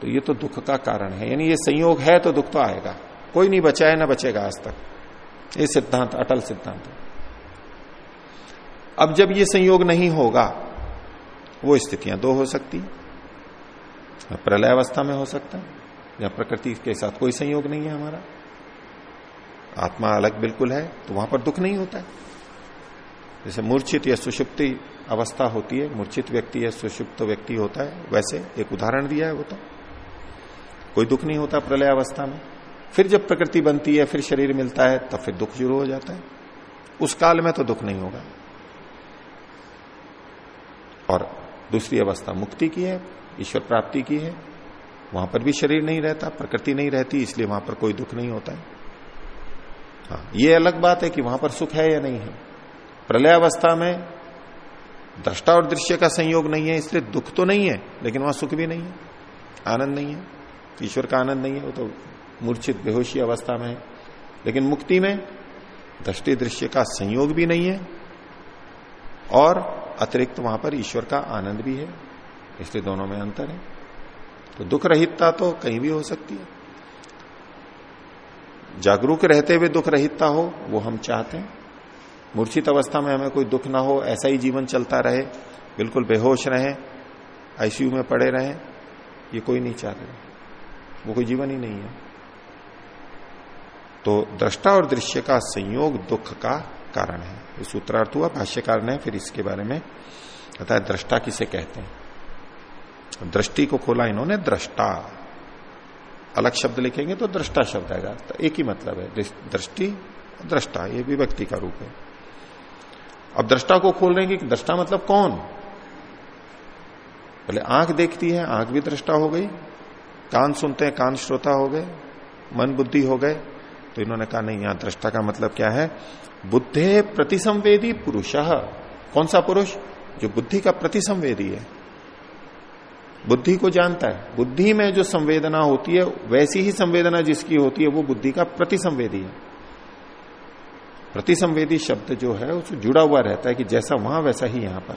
तो ये तो दुख का कारण है। यानी ये संयोग है तो दुख तो आएगा। कोई नहीं बचा है, ना बचेगा आज तक। ये सिद्धांत, अटल सिद्धांत अब जब ये संयोग नहीं होगा, वो स्थितियाँ दो हो सकती प्रलय अवस्था में हो सकता है, या प्रकृति के साथ कोई संयोग नहीं है हमारा। आत्मा अलग बिल्कुल है तो वहाँ पर दुख नहीं होता। है जैसे मूर्छित या सुषुप्ति अवस्था होती है, मूर्छित व्यक्ति या सुषुप्त व्यक्ति होता है, वैसे एक उदाहरण दिया है वो तो। कोई दुख नहीं होता प्रलय अवस्था में। फिर जब प्रकृति बनती है, फिर शरीर मिलता है, तब फिर दुख शुरू हो जाता है। उस काल में तो दुख नहीं होगा। और दूसरी अवस्था मुक्ति की है, ईश्वर प्राप्ति की है। वहाँ पर भी शरीर नहीं रहता, प्रकृति नहीं रहती, इसलिए वहाँ पर कोई दुख नहीं होता है। हाँ ये अलग बात है कि वहाँ पर सुख है या नहीं है। प्रलय अवस्था में दृष्टा और दृश्य का संयोग नहीं है, इसलिए दुख तो नहीं है, लेकिन वहाँ सुख भी नहीं है, आनंद नहीं है। ईश्वर का आनंद नहीं है, वो तो मूर्छित, बेहोशी अवस्था में है। लेकिन मुक्ति में दृष्टि दृश्य का संयोग भी नहीं है, और अतिरिक्त वहाँ पर ईश्वर का आनंद भी है, इसलिए दोनों में अंतर है। तो दुख रहितता तो कहीं भी हो सकती है। जागरूक रहते हुए दुख रहितता हो, वो हम चाहते हैं। मूर्छित अवस्था में हमें कोई दुख ना हो, ऐसा ही जीवन चलता रहे, बिल्कुल बेहोश रहे, आईसीयू में पड़े रहे, ये कोई नहीं चाहते। वो कोई जीवन ही नहीं है। तो दृष्टा और दृश्य का संयोग दुख का कारण है। ये सूत्रार्थ हुआ, भाष्यकार ने फिर इसके बारे में बताया, दृष्टा किसे कहते हैं? दृष्टि को खोला इन्होंने, दृष्टा। अलग शब्द लिखेंगे तो दृष्टा शब्द आएगा। तो एक ही मतलब है, दृष्टि, दृष्टा ये विभक्ति का रूप है। अब दृष्टा को खोल रहे हैं दृष्टा मतलब कौन? पहले आँख देखती है, आँख भी दृष्टा हो गई, कान सुनते हैं, कान श्रोता हो गए, मन बुद्धि हो गए तो इन्होंने कहा, नहीं, यहाँ दृष्टा का मतलब क्या है? बुद्धे प्रतिसंवेदी पुरुष। कौन सा पुरुष? जो बुद्धि का प्रतिसंवेदी है। बुद्धि को जानता है। बुद्धि में जो संवेदना होती है, वैसी ही संवेदना जिसकी होती है, वो बुद्धि का प्रतिसंवेदी है। प्रतिसंवेदी शब्द जो है, उससे जुड़ा हुआ रहता है कि जैसा वहाँ, वैसा ही यहाँ पर।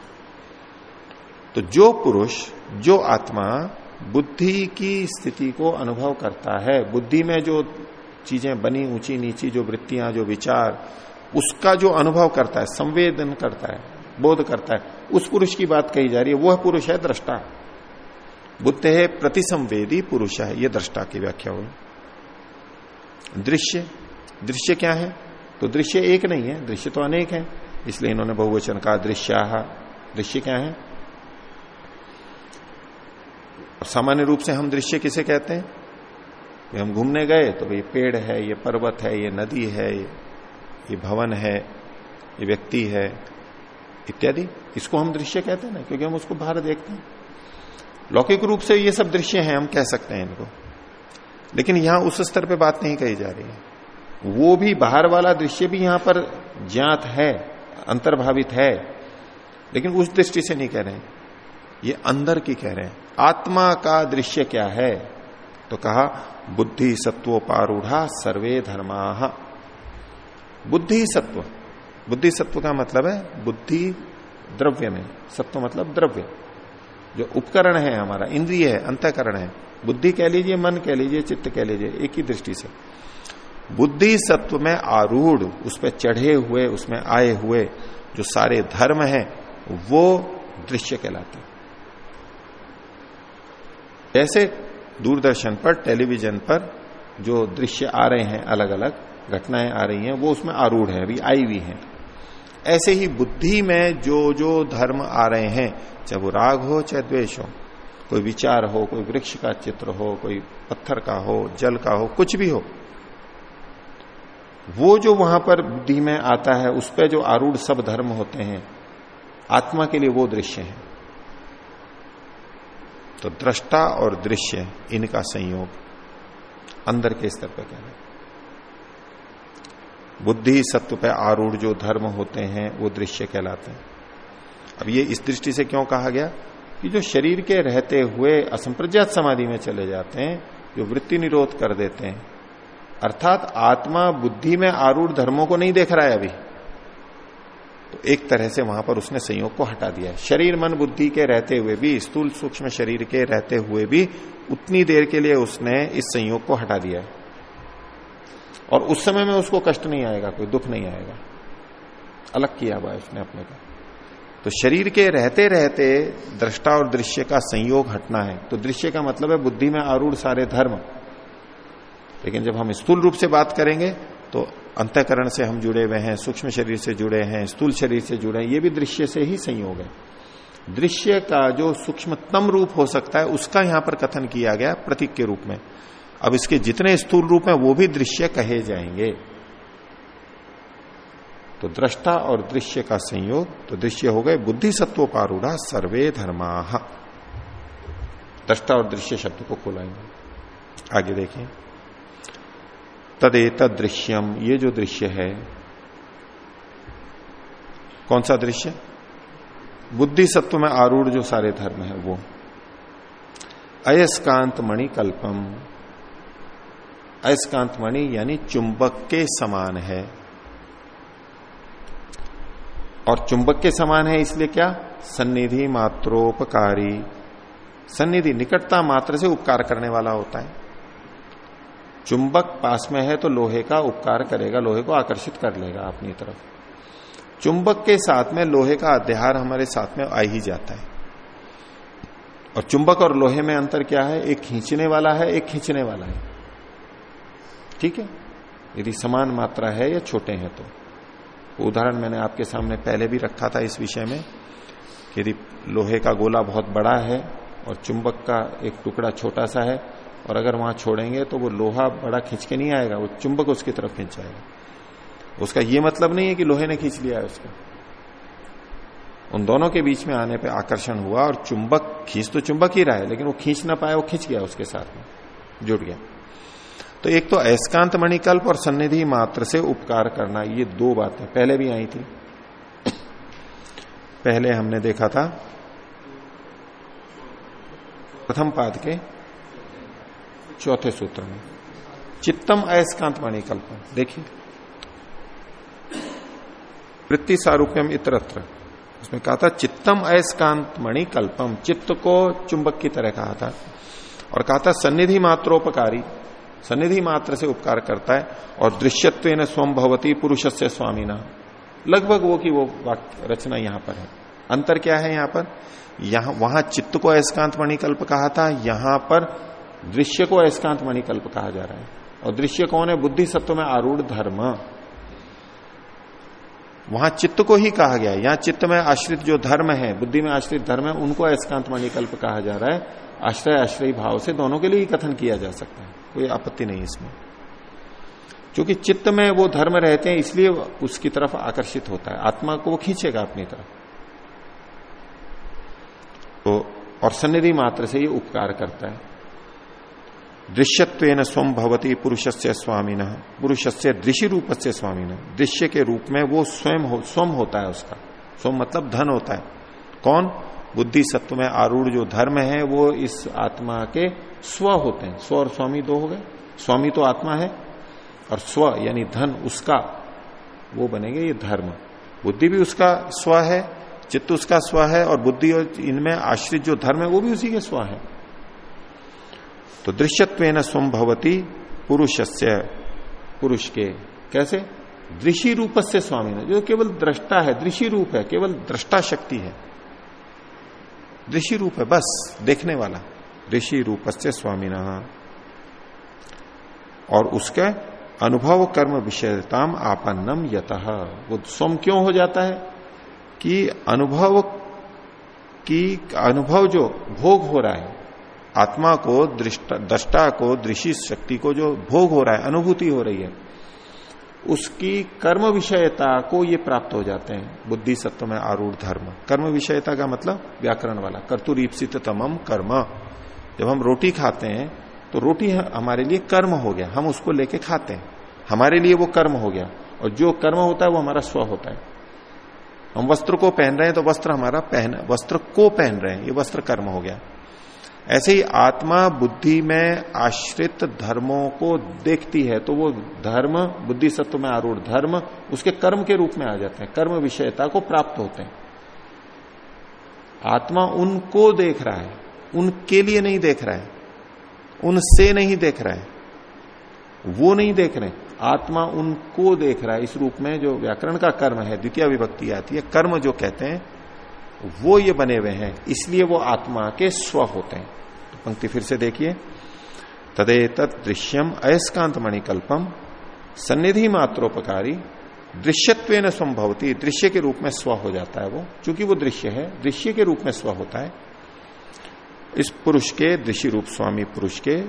तो जो पुरुष, जो आत्मा बुद्धि की स्थिति को अनुभव करता है, बुद्धि में जो चीज़ें बनी ऊँची नीची, जो वृत्तियाँ, जो विचार, उसका जो अनुभव करता है, संवेदन करता है, बोध करता है, उस पुरुष की बात कही जा रही है, वह पुरुष है दृष्टा। बुद्ध है, प्रतिसंवेदी पुरुष है यह दृष्टा की व्याख्या हुई। दृश्य दृश्य क्या है? तो दृश्य एक नहीं है, दृश्य तो अनेक है, इसलिए इन्होंने बहुवचन कहा दृश्य। दृश्य क्या है? सामान्य रूप से हम दृश्य किसे कहते हैं? कि हम घूमने गए तो ये पेड़ है, ये पर्वत है, ये नदी है, ये भवन है, ये व्यक्ति है, इत्यादि। इसको हम दृश्य कहते हैं ना, क्योंकि हम उसको बाहर देखते हैं। लौकिक रूप से ये सब दृश्य हैं, हम कह सकते हैं इनको। लेकिन यहाँ उस स्तर पे बात नहीं कही जा रही है। वो भी, बाहर वाला दृश्य भी यहाँ पर ज्ञात है, अंतर्भावित है, लेकिन उस दृष्टि से नहीं कह रहे ये अंदर की कह रहे हैं। आत्मा का दृश्य क्या है? तो कहा, बुद्धि सत्व सत्वोपारूढ़ा सर्वे धर्मा बुद्धि सत्व बुद्धि सत्व का मतलब है बुद्धि द्रव्य में। सत्व मतलब द्रव्य। जो उपकरण है हमारा, इंद्रिय है, अंतकरण है, बुद्धि कह लीजिए, मन कह लीजिए, चित्त कह लीजिए, एक ही दृष्टि से। बुद्धि सत्व में आरूढ़, उस पर चढ़े हुए उसमें आए हुए जो सारे धर्म हैं, वो दृश्य कहलाते जैसे दूरदर्शन पर, टेलीविज़न पर जो दृश्य आ रहे हैं अलग अलग घटनाएँ आ रही हैं, वो उसमें आरूढ़ है, अभी आई हुई हैं। ऐसे ही बुद्धि में जो जो धर्म आ रहे हैं, चाहे वो राग हो, चाहे द्वेष हो, कोई विचार हो, कोई वृक्ष का चित्र हो, कोई पत्थर का हो, जल का हो, कुछ भी हो, वो जो वहाँ पर बुद्धि में आता है, उस पर जो आरूढ़ सब धर्म होते हैं, आत्मा के लिए वो दृश्य है। तो दृष्टा और दृश्य, इनका संयोग, अंदर के स्तर पर कहना बुद्धि सत्व पे आरूढ़ जो धर्म होते हैं, वो दृश्य कहलाते हैं। अब ये इस दृष्टि से क्यों कहा गया? कि जो शरीर के रहते हुए असंप्रज्ञात समाधि में चले जाते हैं, जो वृत्ति निरोध कर देते हैं, अर्थात आत्मा बुद्धि में आरूढ़ धर्मों को नहीं देख रहा है अभी। तो एक तरह से वहाँ पर उसने संयोग को हटा दिया शरीर मन बुद्धि के रहते हुए भी, स्थूल सूक्ष्म शरीर के रहते हुए भी, उतनी देर के लिए उसने इस संयोग को हटा दिया है। और उस समय में उसको कष्ट नहीं आएगा, कोई दुख नहीं आएगा। अलग किया हुआ उसने अपने को। तो शरीर के रहते रहते दृष्टा और दृश्य का संयोग हटना है। तो दृश्य का मतलब है बुद्धि में आरूढ़ सारे धर्म। लेकिन जब हम स्थूल रूप से बात करेंगे तो अंतकरण से हम जुड़े हुए हैं, सूक्ष्म शरीर से जुड़े हैं, स्थूल शरीर से जुड़े हैं, ये भी दृश्य से ही संयोग है। दृश्य का जो सूक्ष्मतम रूप हो सकता है, उसका यहाँ पर कथन किया गया प्रतीक के रूप में। अब इसके जितने स्थूल रूप हैं, वो भी दृश्य कहे जाएँगे। तो दृष्टा और दृश्य का संयोग तो दृश्य हो गए बुद्धि सत्वोपारूढ़ा सर्वे धर्मा। दृष्टा और दृश्य शब्द को खोलाएँगे। आगे देखें। तदेत दृश्यम, ये जो दृश्य है, कौन सा दृश्य? बुद्धि सत्व में आरूढ़ जो सारे धर्म है, वो। अयस्कांत मणि कल्पम अयस्कांत मणि यानी चुंबक के समान है। और चुंबक के समान है इसलिए क्या? सन्निधि मात्रोपकारी। सन्निधि निकटता मात्र से उपकार करने वाला होता है। चुंबक पास में है तो लोहे का उपकार करेगा, लोहे को आकर्षित कर लेगा अपनी तरफ़। चुंबक के साथ में लोहे का अध्यार हमारे साथ में आ ही जाता है। और चुंबक और लोहे में अंतर क्या है? एक खींचने वाला है, एक खींचने वाला है। ठीक है? यदि समान मात्रा है या छोटे हैं तो। उदाहरण मैंने आपके सामने पहले भी रखा था इस विषय में यदि लोहे का गोला बहुत बड़ा है और चुंबक का एक टुकड़ा छोटा सा है और अगर वहाँ छोड़ेंगे तो वो लोहा बड़ा खींच के नहीं आएगा, वो चुंबक उसकी तरफ़ खींच जाएगा। उसका ये मतलब नहीं है कि लोहे ने खींच लिया है उसको। उन दोनों के बीच में आने पे आकर्षण हुआ और चुंबक, खींच तो चुंबक ही रहा है, लेकिन वो खींच ना पाया, वो खींच गया उसके साथ में, जुट गया। तो एक तो अयस्कांत मणिकल्प और सन्निधि मात्र से उपकार करना, ये दो बातें पहले भी आई थी। पहले हमने देखा था, प्रथम पाद के चौथे सूत्र में, चित्तम अयस्कांत मणिकल्प देखिए, वृत्ति सारूप्यम इतरत्र, उसमें कहा था, चित्तम अयस्कांत मणिकल्पम चित्त को चुंबक की तरह कहा था, और कहा था, सन्निधि मात्रोपकारी सन्निधि मात्र से उपकार करता है और दृश्यत्व न स्वम भवती पुरुष से स्वामीना। लगभग वो की वो वाक्य रचना यहाँ पर है। अंतर क्या है यहाँ पर? यहाँ, वहाँ चित्त को अयस्कांत मणिकल्प कहा था, यहाँ पर दृश्य को अयस्कांत मणिकल्प कहा जा रहा है। और दृश्य कौन है? बुद्धि सत्व में आरूढ़ धर्म। वहाँ चित्त को ही कहा गया है। यहाँ चित्त में आश्रित जो धर्म है, बुद्धि में आश्रित धर्म है, उनको अयस्कांत मणिकल्प कहा जा रहा है। आश्रय आश्रय भाव से दोनों के लिए ही कथन किया जा सकता है। कोई आपत्ति नहीं इसमें। क्योंकि चित्त में वो धर्म रहते हैं इसलिए उसकी तरफ़ आकर्षित होता है। आत्मा को वो खींचेगा अपनी तरफ़। तो और सन्निधि मात्र से ये उपकार करता है। दृश्यत्व स्वम भवती पुरुष से स्वामी न पुरुष से दृश्य रूप से स्वामी न दृश्य के रूप में वो स्वयं हो, स्वम होता है उसका। स्वम मतलब धन होता है। कौन? बुद्धि सत्व में आरूढ़ जो धर्म है, वो इस आत्मा के स्व होते हैं। स्व और स्वामी दो हो गए। स्वामी तो आत्मा है और स्व यानी धन उसका, वो बनेंगे ये धर्म। बुद्धि भी उसका स्व है, चित्त उसका स्व है और बुद्धि और इनमें आश्रित जो धर्म है, वो भी उसी के स्व है। तो दृश्यत्व न स्वम भवती पुरुष पुरुष के कैसे? दृषि रूप से स्वामी ने, जो केवल दृष्टा है, दृषि रूप है, केवल दृष्टा शक्ति है। दृषि रूप है, बस, देखने वाला। ऋषि रूप से स्वामी और उसके अनुभव कर्म विषयताम आपन्नम यत। वो स्वम क्यों हो जाता है? कि अनुभव की, अनुभव जो भोग हो रहा है, आत्मा को दृष्टा को, दृषि शक्ति को जो भोग हो रहा है, अनुभूति हो रही है उसकी कर्म विषयता को ये प्राप्त हो जाते हैं। बुद्धि, सत्व में आरूढ़ धर्म। कर्म विषयता का मतलब व्याकरण वाला। कर्तुरीप्सित तमम कर्म। जब हम रोटी खाते हैं तो रोटी हमारे लिए कर्म हो गया। हम उसको लेके खाते हैं। हमारे लिए वो कर्म हो गया। और जो कर्म होता है, वो हमारा स्व होता है। हम वस्त्र को पहन रहे हैं तो वस्त्र हमारा पहन वस्त्र को पहन रहे हैं। ये वस्त्र कर्म हो गया। ऐसे ही आत्मा बुद्धि में आश्रित धर्मों को देखती है तो वो धर्म बुद्धि सत्व में आरूढ़ धर्म, उसके कर्म के रूप में आ जाते हैं, कर्म विषयता को प्राप्त होते हैं। आत्मा उनको देख रहा है, उनके लिए नहीं देख रहा है, उनसे नहीं देख रहा है, वो नहीं देख रहे आत्मा उनको देख रहा है, इस रूप में जो व्याकरण का कर्म है, द्वितीय विभक्ति आती है, कर्म जो कहते हैं, वो ये बने हुए हैं, इसलिए वो आत्मा के स्व होते हैं। पंक्ति फिर से देखिए। तदे दृश्यम अयस्कांत मणिकल्पम सन्निधि मात्रोपकारी दृश्यत्व न संभवती दृश्य के रूप में स्व हो जाता है वो, चूँकि वो दृश्य है, दृश्य के रूप में स्व होता है। इस पुरुष के, दृश्य रूप स्वामी पुरुष के,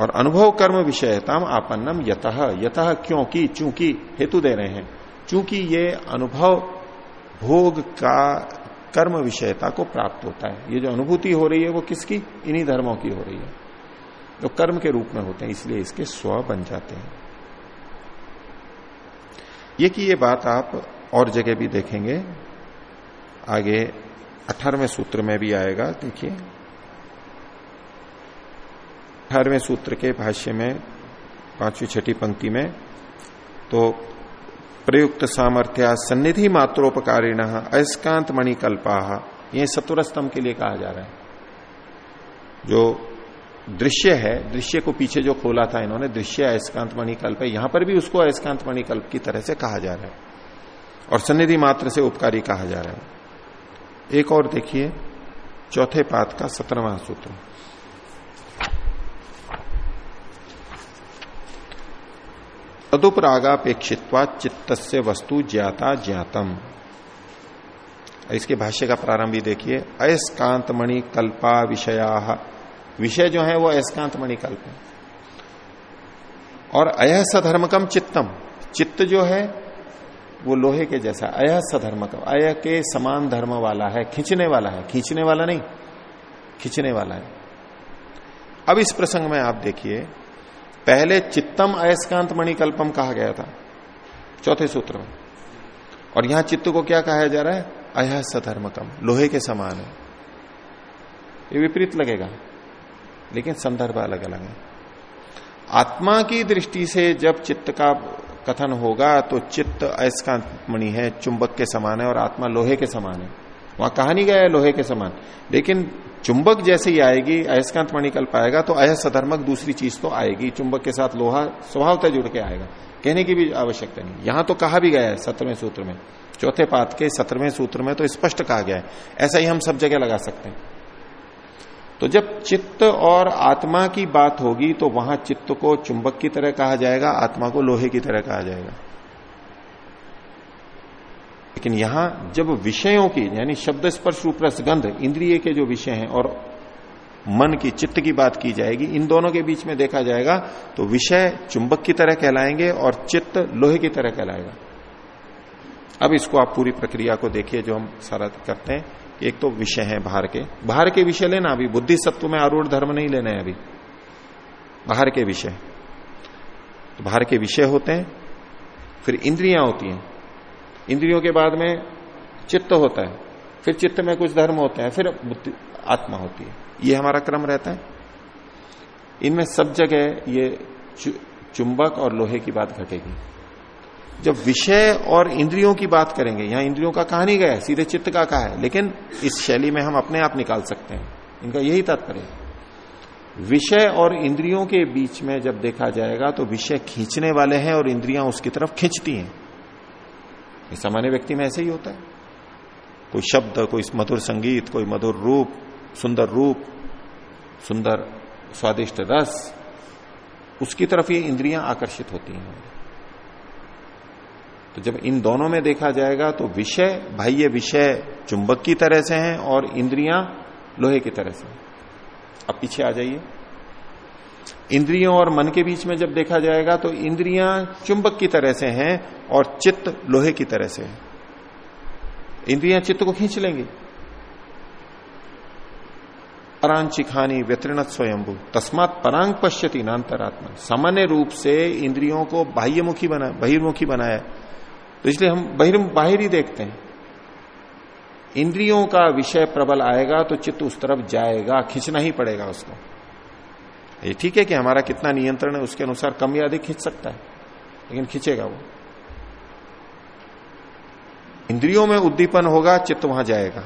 और अनुभव कर्म विषयताम आपन्नम यत यत क्योंकि चूँकि हेतु दे रहे हैं। चूँकि ये अनुभव, भोग का कर्म विषयता को प्राप्त होता है। ये जो अनुभूति हो रही है, वो किसकी? इन्हीं धर्मों की हो रही है। जो कर्म के रूप में होते हैं, इसलिए इसके स्व बन जाते हैं। ये कि ये बात आप और जगह भी देखेंगे, आगे अठारहवें सूत्र में भी आएगा, देखिए। अठारहवें सूत्र के भाष्य में, पांचवी छठी पंक्ति में तो प्रयुक्त सामर्थ्य सन्निधि मात्रोपकारिण, अयस्कांत मणिकल्पा। ये सतुर के लिए कहा जा रहा है। जो दृश्य है, दृश्य को पीछे जो खोला था इन्होंने, दृश्य, अयस्कांत मणिकल्प है यहाँ पर भी उसको अयस्कांत मणिकल्प की तरह से कहा जा रहा है। और सन्निधि मात्र से उपकारी कहा जा रहा है। एक और देखिए, चौथे पात का सत्रहवा सूत्र। तदुपरागापेक्षित्वा चित्त से वस्तु ज्ञाता ज्ञातम। इसके भाष्य का प्रारंभ भी देखिए। अयस्कांत मणि कल्पा विषया। विषय जो है वो अयस्कांत मणि कल्प है। और अय सधर्मकम चित्तम। चित्त जो है, वो लोहे के जैसा। अय सधर्मकम अय के समान धर्म वाला है, खींचने वाला है। खींचने वाला नहीं, खींचने वाला है। अब इस प्रसंग में आप देखिए पहले चित्तम अयस्कांत मणिकल्पम कहा गया था, चौथे सूत्र में। और यहाँ चित्त को क्या कहा जा रहा है? अय सधर्मकम लोहे के समान है। ये विपरीत लगेगा, लेकिन संदर्भ अलग अलग है। आत्मा की दृष्टि से जब चित्त का कथन होगा तो चित्त अयस्कांत मणि है, चुंबक के समान है और आत्मा लोहे के समान है। वहाँ कहा नहीं गया है लोहे के समान। लेकिन चुंबक जैसे ही आएगी, अयस्कांत मणिकल पाएगा तो अयस सधर्मक दूसरी चीज़ तो आएगी। चुंबक के साथ लोहा स्वभावतः जुड़ के आएगा। कहने की भी आवश्यकता नहीं। यहाँ तो कहा भी गया है सत्रहवें सूत्र में। चौथे पात के सत्रहवें सूत्र में तो स्पष्ट कहा गया है। ऐसा ही हम सब जगह लगा सकते हैं। तो जब चित्त और आत्मा की बात होगी तो वहाँ चित्त को चुंबक की तरह कहा जाएगा, आत्मा को लोहे की तरह कहा जाएगा। लेकिन यहाँ जब विषयों की, यानी शब्द स्पर्श रूप रसगंध इंद्रिय के जो विषय हैं और मन की, चित्त की बात की जाएगी, इन दोनों के बीच में देखा जाएगा तो विषय चुंबक की तरह कहलाएँगे और चित्त लोहे की तरह कहलाएगा। अब इसको आप पूरी प्रक्रिया को देखिए जो हम सारा करते हैं एक तो विषय है बाहर के। बाहर के विषय लेना अभी बुद्धि सत्व में आरूढ़ धर्म नहीं लेना है अभी। बाहर के विषय। तो बाहर के विषय होते हैं, फिर इंद्रियाँ होती हैं। इंद्रियों के बाद में चित्त होता है, फिर चित्त में कुछ धर्म होते हैं, फिर बुद्धि, आत्मा होती है। ये हमारा क्रम रहता है। इनमें सब जगह ये चुंबक और लोहे की बात घटेगी। जब विषय और इंद्रियों की बात करेंगे, यहाँ इंद्रियों का कहा नहीं गया है, सीधे चित्त का कहा है, लेकिन इस शैली में हम अपने आप निकाल सकते हैं। इनका यही तात्पर्य विषय और इंद्रियों के बीच में जब देखा जाएगा तो विषय खींचने वाले हैं और इंद्रियाँ उसकी तरफ़ खींचती हैं। सामान्य व्यक्ति में ऐसे ही होता है। कोई शब्द, कोई मधुर संगीत, कोई मधुर रूप, सुंदर रूप, सुंदर, स्वादिष्ट रस, उसकी तरफ़ ये इंद्रियाँ आकर्षित होती हैं। तो जब इन दोनों में देखा जाएगा तो विषय, बाह्य विषय चुंबक की तरह से हैं और इंद्रियाँ लोहे की तरह से हैं। अब पीछे आ जाइए। इंद्रियों और मन के बीच में जब देखा जाएगा तो इंद्रियाँ चुंबक की तरह से हैं और चित्त लोहे की तरह से है। इंद्रियाँ चित्त को खींच लेंगी। परांचिखानी व्यतीर्णत स्वयंभू। तस्मात परांग पश्यति नान्तरात्मा सामान्य रूप से इंद्रियों को बाह्यमुखी बना, बहिर्मुखी बनाया। तो इसलिए हम बहिर् बाहर ही देखते हैं। इंद्रियों का विषय प्रबल आएगा तो चित्त उस तरफ़ जाएगा, खींचना ही पड़ेगा उसको। ये ठीक है कि हमारा कितना नियंत्रण है, उसके अनुसार कम या अधिक खींच सकता है, लेकिन खींचेगा वो। इंद्रियों में उद्दीपन होगा, चित्त वहाँ जाएगा।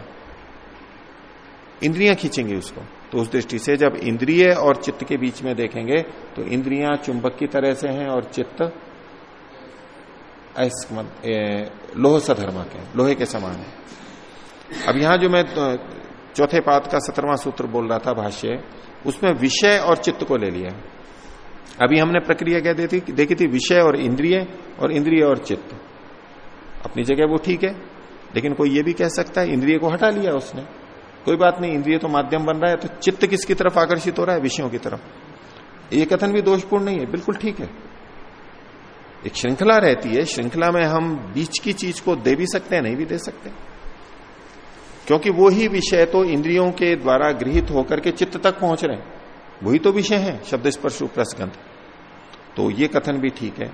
इंद्रियाँ खींचेंगे उसको। तो उस दृष्टि से जब इंद्रिय और चित्त के बीच में देखेंगे तो इंद्रियाँ चुंबक की तरह से हैं और चित्त लोह सधर्मा के लोहे के समान है। अब यहाँ जो मैं चौथे पाद का सत्रवा सूत्र बोल रहा था भाष्य, उसमें विषय और चित्त को ले लिया अभी हमने प्रक्रिया क्या दी थी? देखी थी विषय और इंद्रिय और इंद्रिय और चित्त। अपनी जगह वो ठीक है, लेकिन कोई ये भी कह सकता है, इंद्रिय को हटा लिया उसने। कोई बात नहीं, इंद्रिय तो माध्यम बन रहा है तो चित्त किसकी तरफ़ आकर्षित हो रहा है? विषयों की तरफ़। ये कथन भी दोषपूर्ण नहीं है, बिल्कुल ठीक है। एक श्रृंखला रहती है, श्रृंखला में हम बीच की चीज़ को दे भी सकते हैं, नहीं भी दे सकते। क्योंकि वो ही विषय तो इंद्रियों के द्वारा गृहित होकर के चित्त तक पहुँच रहे हैं। वही तो विषय है शब्द स्पर्श प्रसगंध तो ये कथन भी ठीक है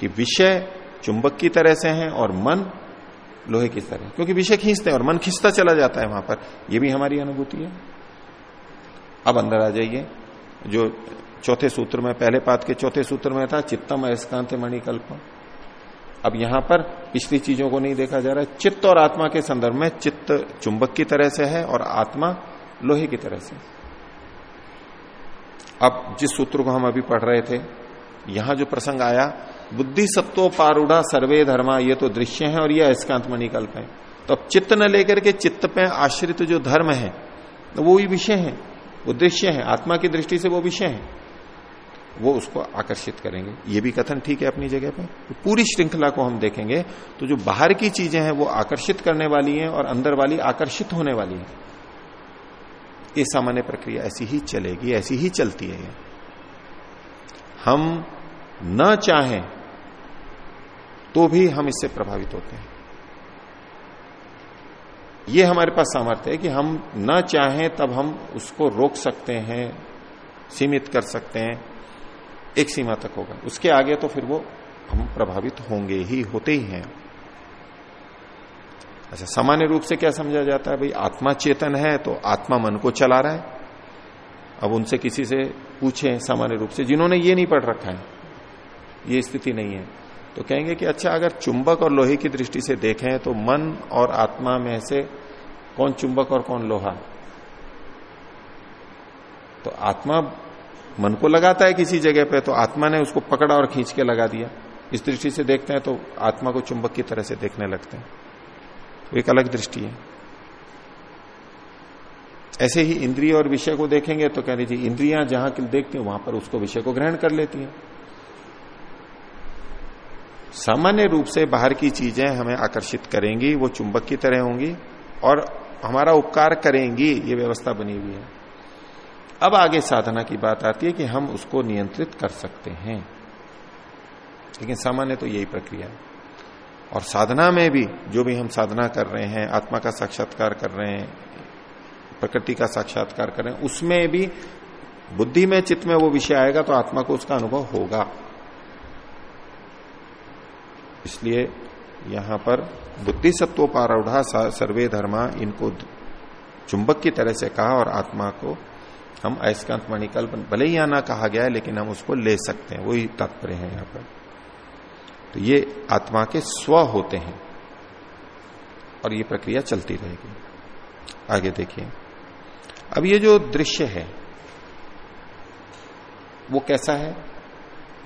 कि विषय चुंबक की तरह से है और मन लोहे की तरह। क्योंकि विषय खींचते हैं और मन खींचता चला जाता है वहाँ पर। यह भी हमारी अनुभूति है। अब अंदर आ जाइए। जो चौथे सूत्र में, पहले पात के चौथे सूत्र में था, चित्तम, अयस्कांत, मणिकल्प। अब यहाँ पर पिछली चीज़ों को नहीं देखा जा रहा है। चित्त और आत्मा के संदर्भ में चित्त चुंबक की तरह से है और आत्मा लोहे की तरह से। अब जिस सूत्र को हम अभी पढ़ रहे थे, यहाँ जो प्रसंग आया, बुद्धि सत्तो पारूढ़ा सर्वे धर्मा, ये तो दृश्य है और ये अस्कांत मणिकल्प है। तो अब चित्त न लेकर के चित्त पे आश्रित जो धर्म है, वो ही विषय है, वो दृश्य है, आत्मा की दृष्टि से वो विषय है। वो उसको आकर्षित करेंगे। ये भी कथन ठीक है अपनी जगह पर? तो पूरी श्रृंखला को हम देखेंगे तो जो बाहर की चीज़ें हैं वो आकर्षित करने वाली हैं और अंदर वाली आकर्षित होने वाली है। ये सामान्य प्रक्रिया ऐसी ही चलेगी, ऐसी ही चलती है ये। हम न चाहें तो भी हम इससे प्रभावित होते हैं। ये हमारे पास सामर्थ्य है कि हम न चाहें तब हम उसको रोक सकते हैं, सीमित कर सकते हैं। एक सीमा तक होगा। उसके आगे तो फिर वो हम प्रभावित होंगे ही, होते ही हैं। अच्छा सामान्य रूप से क्या समझा जाता है? भाई, आत्मा चेतन है तो आत्मा मन को चला रहा है। अब उनसे किसी से पूछे सामान्य रूप से, जिन्होंने ये नहीं पढ़ रखा है, ये स्थिति नहीं है तो कहेंगे कि अच्छा अगर चुंबक और लोहे की दृष्टि से देखें तो मन और आत्मा में से कौन चुंबक और कौन लोहा? तो आत्मा मन को लगाता है किसी जगह पे तो आत्मा ने उसको पकड़ा और खींच के लगा दिया। इस दृष्टि से देखते हैं तो आत्मा को चुंबक की तरह से देखने लगते हैं। तो एक अलग दृष्टि है। ऐसे ही इंद्रिय और विषय को देखेंगे तो कह लीजिए, इंद्रियाँ जहाँ देखती हैं, वहाँ पर उसको विषय को ग्रहण कर लेती हैं। सामान्य रूप से बाहर की चीज़ें हमें आकर्षित करेंगी, वो चुंबक की तरह होंगी, और हमारा उपकार करेंगी, ये व्यवस्था बनी हुई है। अब आगे साधना की बात आती है कि हम उसको नियंत्रित कर सकते हैं। लेकिन सामान्य तो यही प्रक्रिया है। और साधना में भी जो भी हम साधना कर रहे हैं, आत्मा का साक्षात्कार कर रहे हैं, प्रकृति का साक्षात्कार कर रहे हैं, उसमें भी बुद्धि में, चित्त में वो विषय आएगा तो आत्मा को उसका अनुभव होगा। इसलिए यहाँ पर बुद्धि सत्वोपारूढ़ा सर्वे धर्मा इनको चुंबक की तरह से कहा और आत्मा को हम अयस्कांत मणिकल भले ही आना कहा गया है, लेकिन हम उसको ले सकते हैं, वही तात्पर्य है यहाँ पर। तो ये आत्मा के स्व होते हैं, और ये प्रक्रिया चलती रहेगी। आगे देखिए। अब ये जो दृश्य है, वो कैसा है?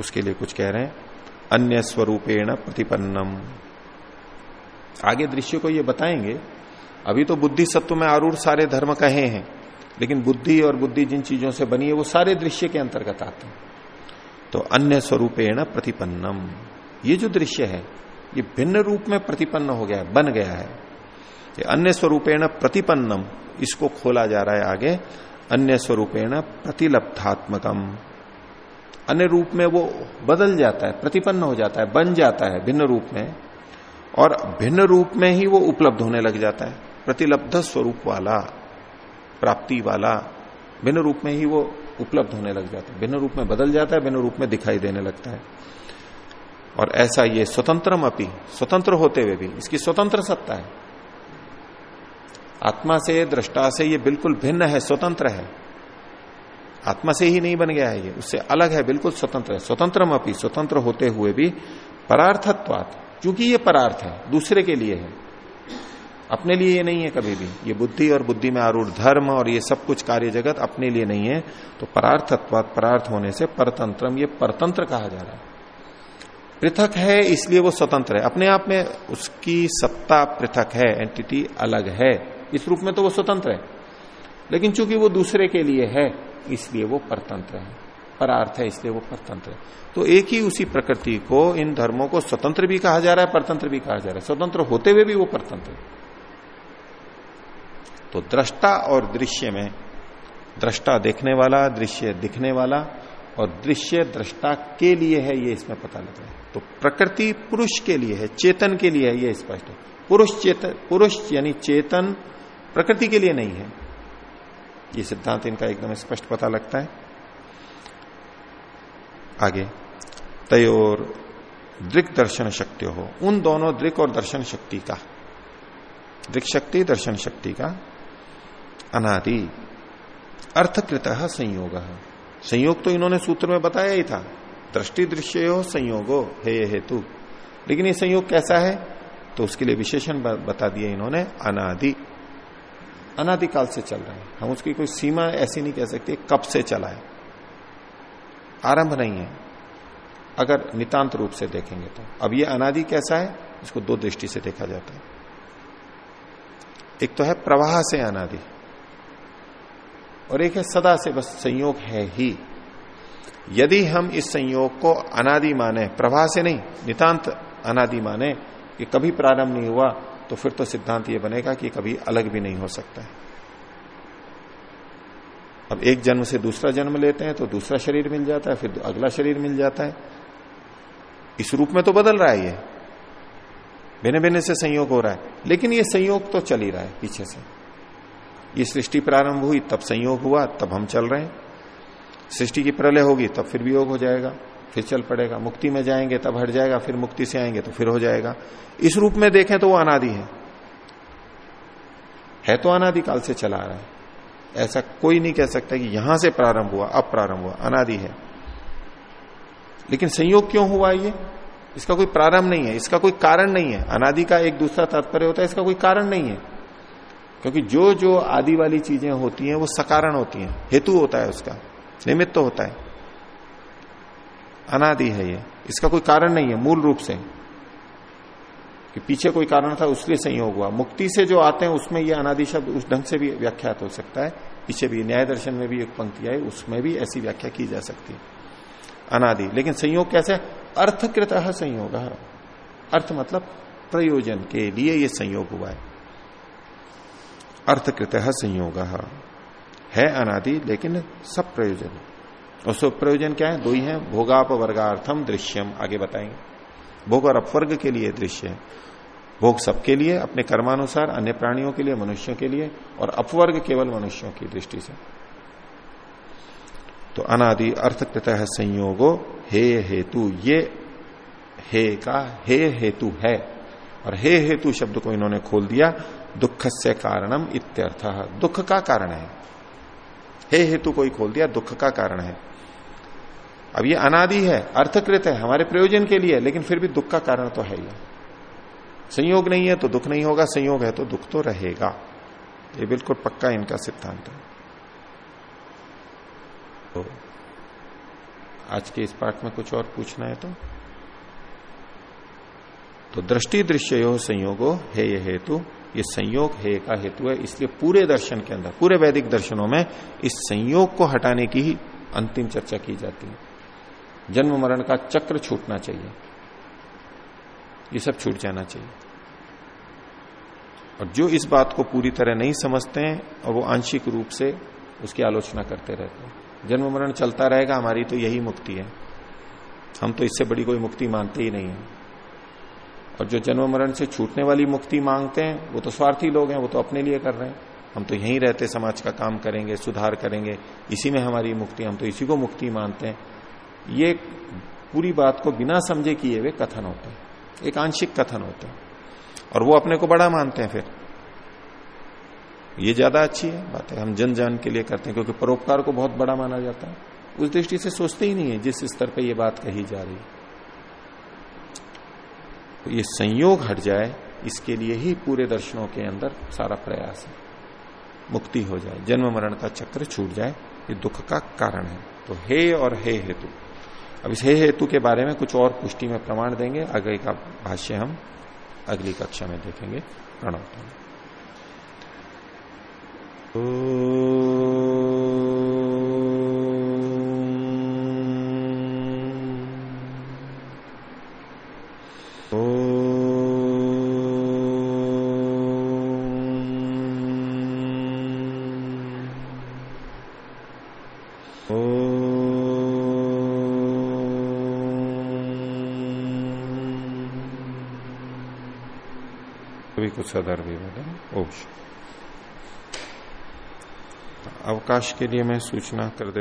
उसके लिए कुछ कह रहे हैं। अन्य स्वरूपेण प्रतिपन्नम। आगे दृश्य को ये बताएँगे, अभी तो बुद्धि सत्व में आरूढ़ सारे धर्म कहे हैं। लेकिन बुद्धि और बुद्धि जिन चीज़ों से बनी है, वो सारे दृश्य के अंतर्गत आते हैं। तो अन्य स्वरूपेण प्रतिपन्नम। ये जो दृश्य है, ये भिन्न रूप में प्रतिपन्न हो गया है, बन गया है। ये अन्य स्वरूपेण प्रतिपन्नम, इसको खोला जा रहा है आगे, अन्य स्वरूपेण प्रतिलब्धात्मकम। अन्य रूप में वो बदल जाता है, प्रतिपन्न हो जाता है, बन जाता है भिन्न रूप में, और भिन्न रूप में ही वो उपलब्ध होने लग जाता है, प्रतिलब्ध स्वरूप वाला। प्राप्ति वाला भिन्न रूप में ही वो उपलब्ध होने लग जाता है। भिन्न रूप में बदल जाता है, भिन्न रूप में दिखाई देने लगता है। और ऐसा ये स्वतंत्रम अपी, स्वतंत्र होते हुए भी, इसकी स्वतंत्र सत्ता है। आत्मा से, दृष्टा से ये बिल्कुल भिन्न है, स्वतंत्र है। आत्मा से ही नहीं बन गया है ये, उससे अलग है, बिल्कुल स्वतंत्र है। स्वतंत्रम अपी, स्वतंत्र होते हुए भी परार्थत्वात, क्योंकि ये परार्थ है, दूसरे के लिए है। अपने लिए ये नहीं है कभी भी। ये बुद्धि और बुद्धि में आरूढ़ धर्म और ये सब कुछ कार्य जगत अपने लिए नहीं है। तो परार्थत्वात परार्थ होने से परतंत्रम, ये परतंत्र कहा जा रहा है। पृथक है, इसलिए वो स्वतंत्र है। अपने आप में उसकी सत्ता पृथक है एंटिटी अलग है। इस रूप में तो वो स्वतंत्र है। लेकिन चूँकि वो दूसरे के लिए है, इसलिए वो परतंत्र है। परार्थ है, इसलिए वो परतंत्र है। तो एक ही उसी प्रकृति को, इन धर्मों को स्वतंत्र भी कहा जा रहा है, परतंत्र भी कहा जा रहा है। स्वतंत्र होते हुए भी वो परतंत्र है। तो दृष्टा और दृश्य में, दृष्टा देखने वाला, दृश्य दिखने वाला और दृश्य दृष्टा के लिए है ये इसमें पता लग रहा है। तो प्रकृति पुरुष के लिए है, चेतन के लिए है, ये स्पष्ट है। पुरुष चेतन पुरुष यानी चेतन प्रकृति के लिए नहीं है। ये सिद्धांत इनका एकदम स्पष्ट पता लगता है। आगे, तयोर दृक दर्शन शक्ति हो। उन दोनों दृक और दर्शन शक्ति का, दृक शक्ति, दर्शन शक्ति का अनादि। अर्थकृत संयोग। संयोग तो इन्होंने सूत्र में बताया ही था। दृष्टि दृश्य हो संयोगो हे हेतु। लेकिन ये संयोग कैसा है? तो उसके लिए विशेषण बता दिए इन्होंने, अनादि। अनादिकाल से चल रहे हैं। हम उसकी कोई सीमा ऐसी नहीं कह सकते, कब से चला है। आरंभ नहीं है। अगर नितांत रूप से देखेंगे तो। अब ये अनादि कैसा है? इसको दो दृष्टि से देखा जाता है। एक तो है प्रवाह से अनादि। और एक है सदा से, बस संयोग है ही। यदि हम इस संयोग को अनादि माने प्रवाह से नहीं, नितांत अनादि माने, कि कभी प्रारंभ नहीं हुआ तो फिर तो सिद्धांत ये बनेगा कि कभी अलग भी नहीं हो सकता है। अब एक जन्म से दूसरा जन्म लेते हैं तो दूसरा शरीर मिल जाता है, फिर अगला शरीर मिल जाता है। इस रूप में तो बदल रहा है ये। भिन्न भिन्न से संयोग हो रहा है। लेकिन ये संयोग तो चल ही रहा है, पीछे से। ये सृष्टि प्रारंभ हुई, तब संयोग हुआ, तब हम चल रहे हैं। सृष्टि की प्रलय होगी, तब फिर वियोग हो जाएगा, फिर चल पड़ेगा। मुक्ति में जाएँगे, तब हट जाएगा, फिर मुक्ति से आएँगे तो फिर हो जाएगा। इस रूप में देखें तो वो अनादि है। है तो अनादि काल से चला रहा है। ऐसा कोई नहीं कह सकता कि यहाँ से प्रारंभ हुआ, अब प्रारंभ हुआ, अनादि है। लेकिन संयोग क्यों हुआ ये? इसका कोई प्रारंभ नहीं है, इसका कोई कारण नहीं है। अनादि का एक दूसरा तात्पर्य होता है, इसका कोई कारण नहीं है। क्योंकि जो जो आदि वाली चीज़ें होती हैं, वो सकारण होती हैं। हेतु होता है उसका। निमित्त तो होता है। अनादि है ये। इसका कोई कारण नहीं है, मूल रूप से। कि पीछे कोई कारण था, उसलिए संयोग हुआ। मुक्ति से जो आते हैं, उसमें ये अनादि शब्द उस ढंग से भी व्याख्यात हो सकता है। पीछे भी न्याय दर्शन में भी एक पंक्ति आई, उसमें भी ऐसी व्याख्या की जा सकती है। अनादि। लेकिन संयोग कैसे? अर्थकृत संयोग। अर्थ मतलब प्रयोजन के लिए ये संयोग हुआ है। अर्थकृत संयोग। है अनादि, लेकिन सब प्रयोजन। और सब प्रयोजन क्या है? दो ही है भोगाप वर्गार्थम दृश्यम आगे बताएँगे। भोग और अपवर्ग के लिए दृश्य है। भोग सबके लिए, अपने कर्मानुसार, अन्य प्राणियों के लिए, मनुष्यों के लिए, और अपवर्ग केवल मनुष्यों की दृष्टि से। तो अनादि, अर्थकृत संयोगो, हे हेतु, ये हे का, हे हेतु है। और हे हेतु शब्द को इन्होंने खोल दिया दुख से कारणम इत्यर्थ। दुख का कारण है? हे हेतु कोई खोल दिया, दुख का कारण है। अब ये अनादि है, अर्थकृत है, हमारे प्रयोजन के लिए, लेकिन फिर भी दुख का कारण तो है ही। संयोग नहीं है तो दुख नहीं होगा, संयोग है तो दुख तो रहेगा। ये बिल्कुल पक्का इनका सिद्धांत है। तो आज के इस पाठ में कुछ और पूछना है तो? तो दृष्टि दृश्य संयोगो, है ये हेतु। ये संयोग है का हेतु है, इसलिए पूरे दर्शन के अंदर, पूरे वैदिक दर्शनों में इस संयोग को हटाने की ही अंतिम चर्चा की जाती है। जन्म मरण का चक्र छूटना चाहिए। ये सब छूट जाना चाहिए। और जो इस बात को पूरी तरह नहीं समझते हैं, और वो आंशिक रूप से उसकी आलोचना करते रहते हैं। जन्म मरण चलता रहेगा, हमारी तो यही मुक्ति है। हम तो इससे बड़ी कोई मुक्ति मानते ही नहीं है। और जो जन्म मरण से छूटने वाली मुक्ति मांगते हैं, वो तो स्वार्थी लोग हैं, वो तो अपने लिए कर रहे हैं। हम तो यहीं रहते, समाज का काम करेंगे, सुधार करेंगे, इसी में हमारी मुक्ति, हम तो इसी को मुक्ति मानते हैं। ये पूरी बात को बिना समझे किए हुए कथन होते हैं, एक आंशिक कथन होते हैं, और वो अपने को बड़ा मानते हैं फिर। ये ज़्यादा अच्छी है, बात है हम जन जन के लिए करते हैं, क्योंकि परोपकार को बहुत बड़ा माना जाता है। उस दृष्टि से सोचते ही नहीं है, जिस स्तर पर यह बात कही जा रही है। तो ये संयोग हट जाए, इसके लिए ही पूरे दर्शनों के अंदर सारा प्रयास है। मुक्ति हो जाए, जन्म मरण का चक्र छूट जाए, ये दुख का कारण है। तो हे और हे हेतु। अब इस हे हेतु के बारे में कुछ और पुष्टि में प्रमाण देंगे, आगे का भाष्य हम अगली कक्षा में देखेंगे। प्रणव। कुछ सदर भी बोले ओश अवकाश के लिए मैं सूचना कर दे